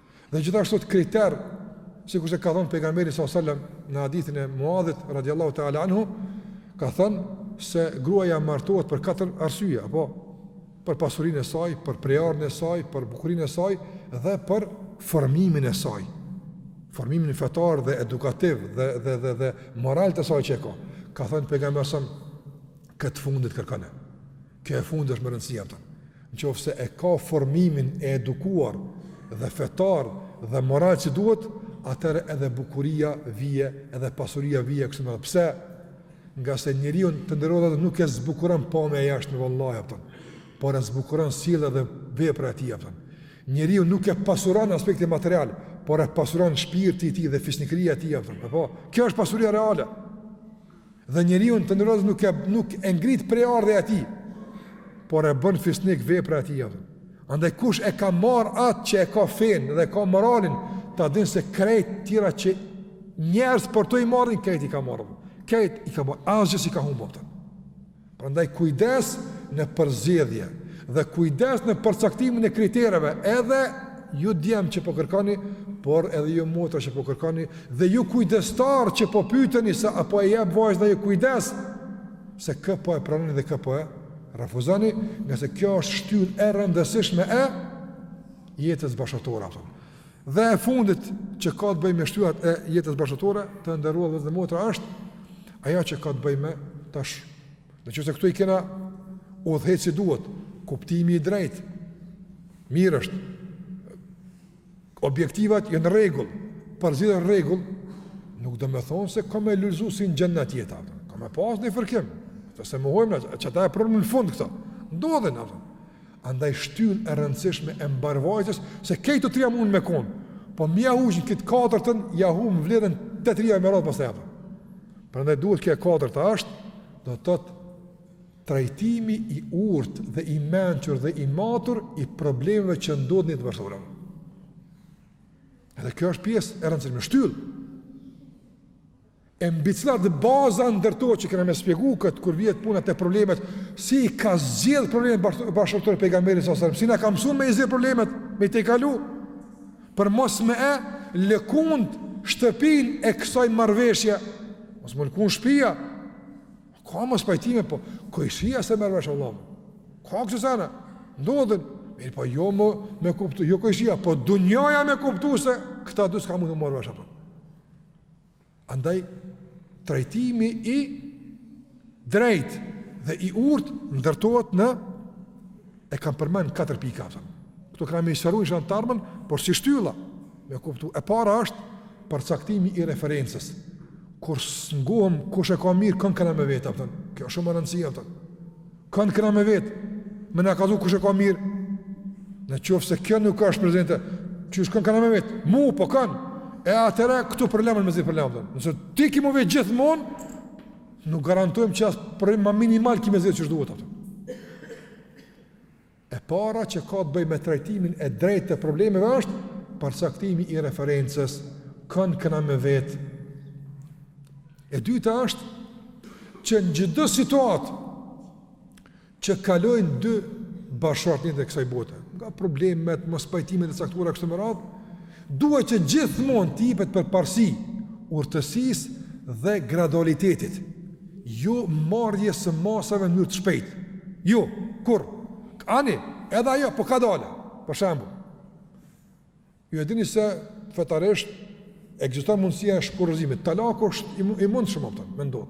[SPEAKER 1] Dhe gjithashtu të kriter, si kurse ka thonë pejgamberi s.a.s. në hadithin e Muadhit, radiallahu ta'ala anhu, ka thonë se gruaja martohet për katër arsye, apo për pasurinë e saj, për prejardhjen e saj, për bukurinë e saj, dhe për formimin e saj, formimin fetar dhe edukativ dhe, dhe, dhe, dhe moral të saj që e ka. Ka thonë pejgamberi s.a.s. këtë t'fundit kërkone. Kjo e fundit është me rëndësi, a kupton. Në qoftë se e ka formimin e edukuar dhe fetar dhe moral që duhet, atëherë edhe bukuria vije, edhe pasuria vije, kështu vlla, pse, ngase njeriun të nderuar nuk e zbukuron pamja e jashtme vëlla, a kupton, por e zbukuron sjellja dhe vepra e tij, a kupton. Njeriun nuk e pasuron aspekti material, por e pasuron shpirti i tij dhe fisnikëria e tij, a kupton. Apo, kjo është pasuria reale. Dhe njeriun të nderuar nuk e nuk e ngrit prejardhja e tij, por e bën fisnik vepra e tij. Andaj kush e ka marrë atë që e ka fenë dhe e ka moralin, ta dijë se krejt tjerat që njerëz po tu i marrin krejt i ka marrë. Krejt i ka marrë, asgjë s'i ka humbur. Prandaj kujdes në përzgjedhje dhe kujdes në përcaktimin e kritereve, edhe ju djem që po kërkoni, por edhe ju motra që po kërkoni dhe ju kujdestar që po pyeteni se apo e jep vajzën ju kujdes se kë po e pranoni dhe kë po e refuzoni, ngase kjo është shtyllë e rëndësishme e jetës bashkëshortore, Dhe e fundit që ka të bëjë me shtyllat e jetës bashkëshortore, të nderuar vëllezër dhe motra është, ajo që ka të bëjë me tash. Në qoftë se këto i kena udhëheq si duhet, kuptimi i drejtë, mirë është, objektivat janë rregull, përzgjedhja rregull, nuk do me thonë se ka me lulëzu si në xhennet jeta, ka me pasë ndonjë fërkim, s'e mohojmë, që ta e prëmë në fund këta, ndodhin ato. Andaj shtyllë e rëndësishme e mbarëvajtjes se këto të tria mund me kon. Po me ja huq këtë të katërtën, ja humb vlerën të tria me radhë pastaj, a kupton. Prandaj duhet kjo e katërta është do të thotë trajtimi i urtë dhe i mençur dhe i matur i problemeve që ndodhin të vërtetë. Edhe kjo është pjesë e rëndësishme shtyllë. E mbi cilat baza ndërtohet që kena me spjegu këtë kur vjen puna te problemet, si i ka zgjidhë problemet bashkëshortore pejgamberi salallahu alejhi ve selem, si na ka mësu me i zgjidhë problemet, me i tejkalu, por mos me e lëkund shtëpinë e kësaj marrëveshje, mos m'u lëkund shpia, ka mospajtime, po, kojshia s'e merr vesh vallah, ka kësi sene, ndodhin, mirëpo jo më, me kuptu, jo kojshia, po dunjaja me kuptu se këta dy s'ka mund të marrin vesh vallah. Andaj trajtimi i drejtë dhe i urtë ndërtohet në e kam përmend katër pika, a kupton. Kto kam i shëruar janë tarmën, por si shtylla. Me kuptu, e para është përcaktimi i referencës. Kur s'ngohem kush e ka mirë kan kena me vetë, a kupton. Kjo është shumë me rëndësi, a kupton. Kan kena me vetë, me na kallxu kush e ka mirë, në qoftë se kjo nuk është prezente, qysh kan kena me vetë, mu, po kan, e atëhera këtu problemin me zgjidh problemin, nëse ti ki mu vetë gjithmonë, nuk garantojmë që asnjë problem ma minimal ki me zgjidh qysh duhet, a kupton. E para që ka të bëjë me trajtimin e drejtë të problemeve është përcaktimi i referencës kan kena me vetë. E dyta është që në çdo situatë që kalojnë dy bashkëshortët e kësaj bote, nga problemet, mospajtimet e caktuara kështu me radhë, Duhet që gjithmonë t'i jepet përparësi urtësisë dhe gradualitetit, jo marrjes së masave në mënyrë të shpejtë. Jo kurrë, ani, edhe ajo po kadalë. Për shembull, ju e dini se fetarisht ekziston mundësia e shkurorëzimit. Talaku është i, i mundshëm, a kupton, me ndodh.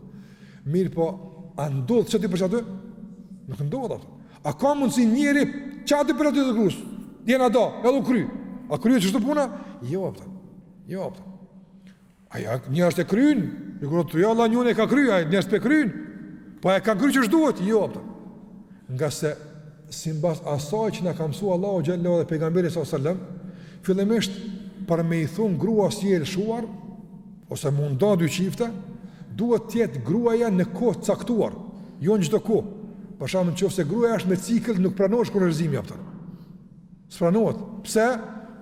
[SPEAKER 1] Mirëpo, a ndodh qaty për qaty? Nuk ndodh, a kupton. A ka mundësi njëri që t'i bërtet grus? Djena do, edhe u kry. A kryhet qështu puna? Jo, apo. Jo, apo. Ai njashtu e kryn, një kërët të jalla njën e ka kry, a njashtu po e kryn. Po e ka kry qysh duhet? Jo, apo. Ngase, simbas asaj që na ka msu Allahu xhele xhelaluhu dhe Pejgamberi s.a.s. Fillimisht, për me i thënë gruas je e lëshuar, ose me u nda dy çifte, duhet të jetë gruaja në kohë të caktuar, jo në çdo kohë. Për shembull qoftë se gruaja është me cikël, nuk pranohet shkurorëzimi apo. S'pranohet. Pse?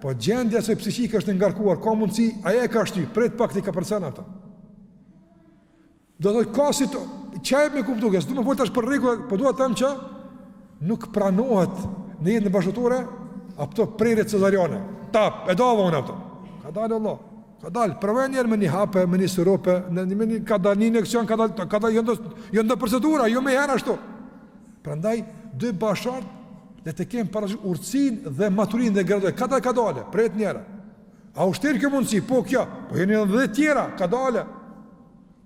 [SPEAKER 1] Po gjendja e saj psikike është e ngarkuar, ka mundësi ajo e ka shty, prit pak t'i kapërcen apo. Do të ka si të çaj me kuptu kjo, s'do me fol tash për rregulla, po dua të them që nuk pranohet në jetën bashkëshortore apo prerje cezariane. Tap, e dava unë apo. Kadal Allah. Kadal, provoje një herë me një hap, me një sirup, në një meni kadal një injeksion, kadal, kadal janë do, janë do procedura, jo menjëherë ashtu. Prandaj dy bashkëshortët le të kenë para urtësinë dhe maturinë dhe gradë. Kadal, kadal, prit një herë. A u shter kjo mundësi? Po kjo, po janë edhe tjera, kadal.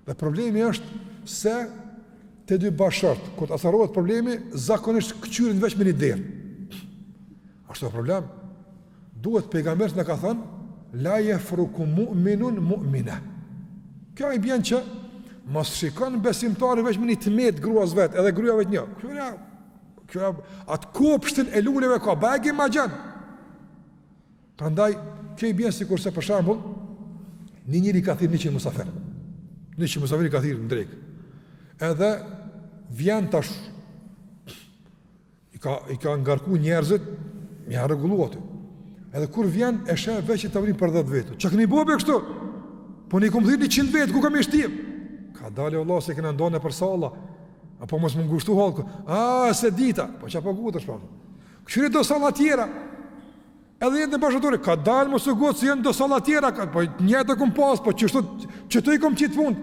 [SPEAKER 1] Dhe problemi është se të dy bashkëshortët, kur të acarohet problemi, zakonisht këqyrin veç në një derë. Asht problem, duhet Pejgamberi na ka thënë, la jefruku mu'minun mu'mina. Kjo i bjen që, mos shikon besimtari veç në një të metë gruas vetë, edhe gruja vetë një. Kqyre, kqyre, atë kopshtin e luleve ka, ba e gjanë ma gjanë. Prandaj, kjo i bjen sikurse për shembull, një njeri ka thirr 100 mysafir. 100 mysafir i ka thirr në drek. Edhe vjen tash i ka i ka ngarku njerëzit me ja rregullu aty. Edhe kur vjen e shef veç tavlinë për 10 vetë. Çka keni bo kështu? Po unë kom thirr 100 vetë, ku kam me i shti? Kadal Allah se kena ndonë për salla. Apo mos m'u ngushtu hallku. Ah, s'e dita. Po çfarë po ngutesh po? Kqyri do salla tjera. Edhe jetën bashkëshortore, kadal mos u ngut se janë do salla tjera, ka, po njëto kom pas, po çështë qëto i kom qitë fund.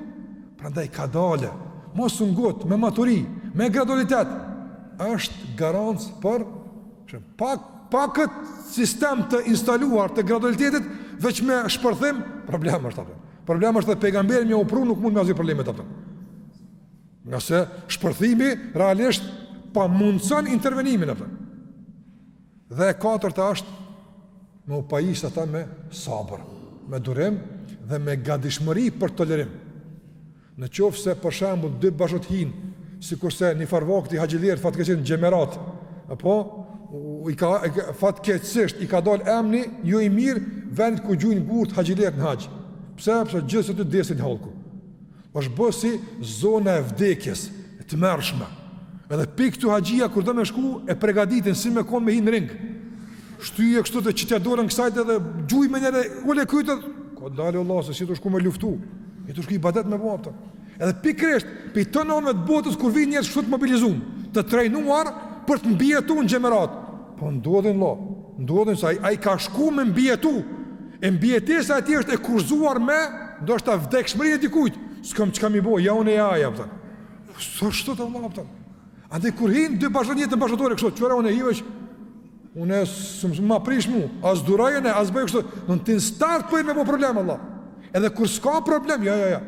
[SPEAKER 1] Prandaj kadal mos u ngut me maturi, me gradualitet. Është garancë për shkak pa kët sistem të instaluar të gradualitetit veç me shpërthim problem është apo. Problem është se pejgamberi me u afru nuk mund të mazë problemet apo. Ngase shpërthimi realisht pamundëson intervenimin apo. Dhe e katërta është me u pajisë ata me sabër, me durim dhe me gadishmëri për tolerim. Në qoftë se për shembull dy bashkëshortët hinë, sikurse njëfarë vakti haxhilerët fatkeqësisht xhemerat, apo, i ka, fatkeqësisht, i ka dalë emni, jo i mirë, vendit ku gjujnë gurët haxhilerët në haxh. Pse, pse gjithë se aty desin hallku. Është bo si zona e vdekjes, e tmerrshme. Edhe pikë këtu haxhia kur do me shku e përgatitin si me kon me hi n'ring. Shtyje kështu të qitja dorën kësajt edhe gjuj me njëra ule kryet. Ka dalë vallah se si të shku me luftu. E tu shku ibadet me bo pra. Edhe pikërisht prej tana anëve të botës kur vin njerëz kështu të mobilizum, të trajnuar për të mbijetuar në xhemerat. Po ndodhin vallah, ndodhin se ai ai ka shku me mbijetu. E mbijetesa e tij është e kushtëzuar me ndoshta vdekshmërinë e dikujt. S'kam çka me bo, ja unë ja ajo apo. Sa çto të vëmë apo. A dhe kur hin dy bashkë n'jetë bashkëshortore kështu, çfarë unë himë? Unë s'ma prish mua, as duroj njeri, as bëj kështu. Do të start po me bo problem vallah. Edhe kur s'ka problem, ja ja ja.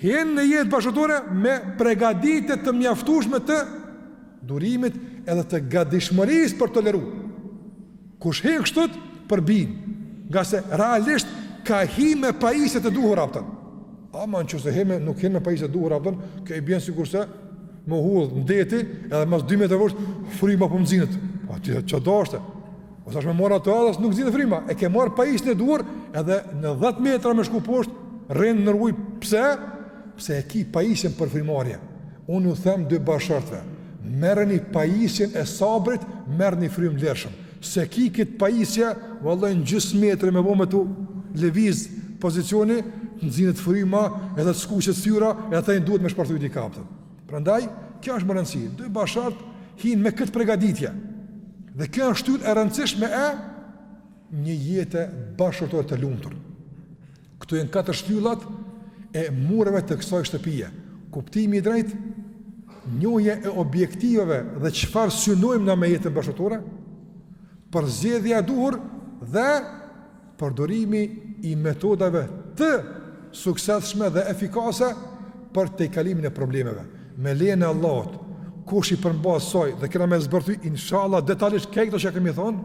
[SPEAKER 1] Hin në jetë bashkëshortore me pregaditje të mjaftueshme të durimit edhe të gatishmërisë për toleru. Kush hin kështu, përbin, ngase realisht ka hi me pajisjet e duhura pra. Ama nëqoftëse hin me, nuk hin me pajisjet e duhura pra, kjo i bjenë sikurse me u hudh në det edhe mas 2 metra veç, fryma po më zihet. A ti që do është, ose është me mora të adhës, nuk zihet fryma, e ke marrë pajisjen e duhur edhe në 10 metra me shku poshtë, rrin nën ujë, pse? Se e ki pajisjen për frymëmarrje? Unë u them dy bashkëshortëve, merrni pajisjen e sabrit, merrni frymë lirshëm. S'e ki këtë pajisje, vallahi në gjysmë metri me bo me tu lëviz pozicioni, nxinët fryma, edhe të skuqet syra, edhe tani duhet me shpërthy dika pra. Prandaj, kjo është me rëndësi. Dy bashkëshortë hijnë me këtë përgatitje. Dhe kjo është shtyllë e rëndësishme e një jete bashkëshortore të lumtur. Këto janë katër shtyllat e mureve të kësaj shtëpie. Kuptimi i drejtë, njohja e objektiveve dhe çfarë synojmë na me jetën bashkëshortore, përzgjedhja e duhur dhe përdorimi i metodave të suksesshme dhe efikase për tejkalimin e problemeve. Me lejen e Allahut, kush i përmbahet kësaj dhe kena me zbërthy inshallah detalisht krejt këto që kemi thonë,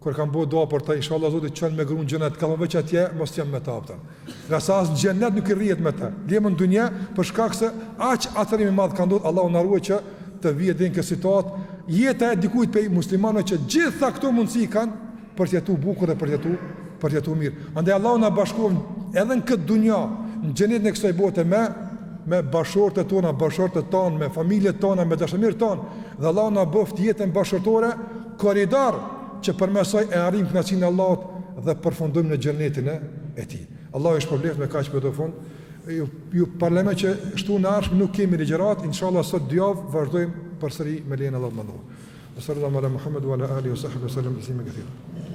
[SPEAKER 1] Kur kam bo dua për ta, inshallah Zoti t'çon me gruan n'xhenet, kam veç atje, mos jam me ta aftë. Ngase as në xhenet nuk i rrihet me të. Lëmë në dunja për shkak se aq acarim i madh ka ndodhur, Allahu na ruajt që të vihet deri në këtë situatë. Jeta e dikujt prej muslimanëve që gjitha këto mundësi kanë për të jetuar bukur dhe për të jetuar për të jetuar mirë. Andaj Allahu na bashkoftë edhe në këtë dunja, në xhenetin e kësaj bote me me bashkëshortet tona, bashkëshortët tanë, me familjet tona, me dashamirët tanë, dhe Allahu na bëftë jetën bashkëshortore, korridor që përmes saj e arrijmë kënaqësinë e Allahut dhe përfundojmë në xhenetin e Tij. Allahu ju shpërbleftë me kaq për tash fund. Ju, ju paralajmëroj që shtunën e ardhshme nuk kemi ligjëratë, inshallah sot dy javë vazhdojmë përsëri me lejen e Allahut madhëruar. Sallallahu ala Muhammed wa ala alihi wa sahbihi wa sallam taslima katira.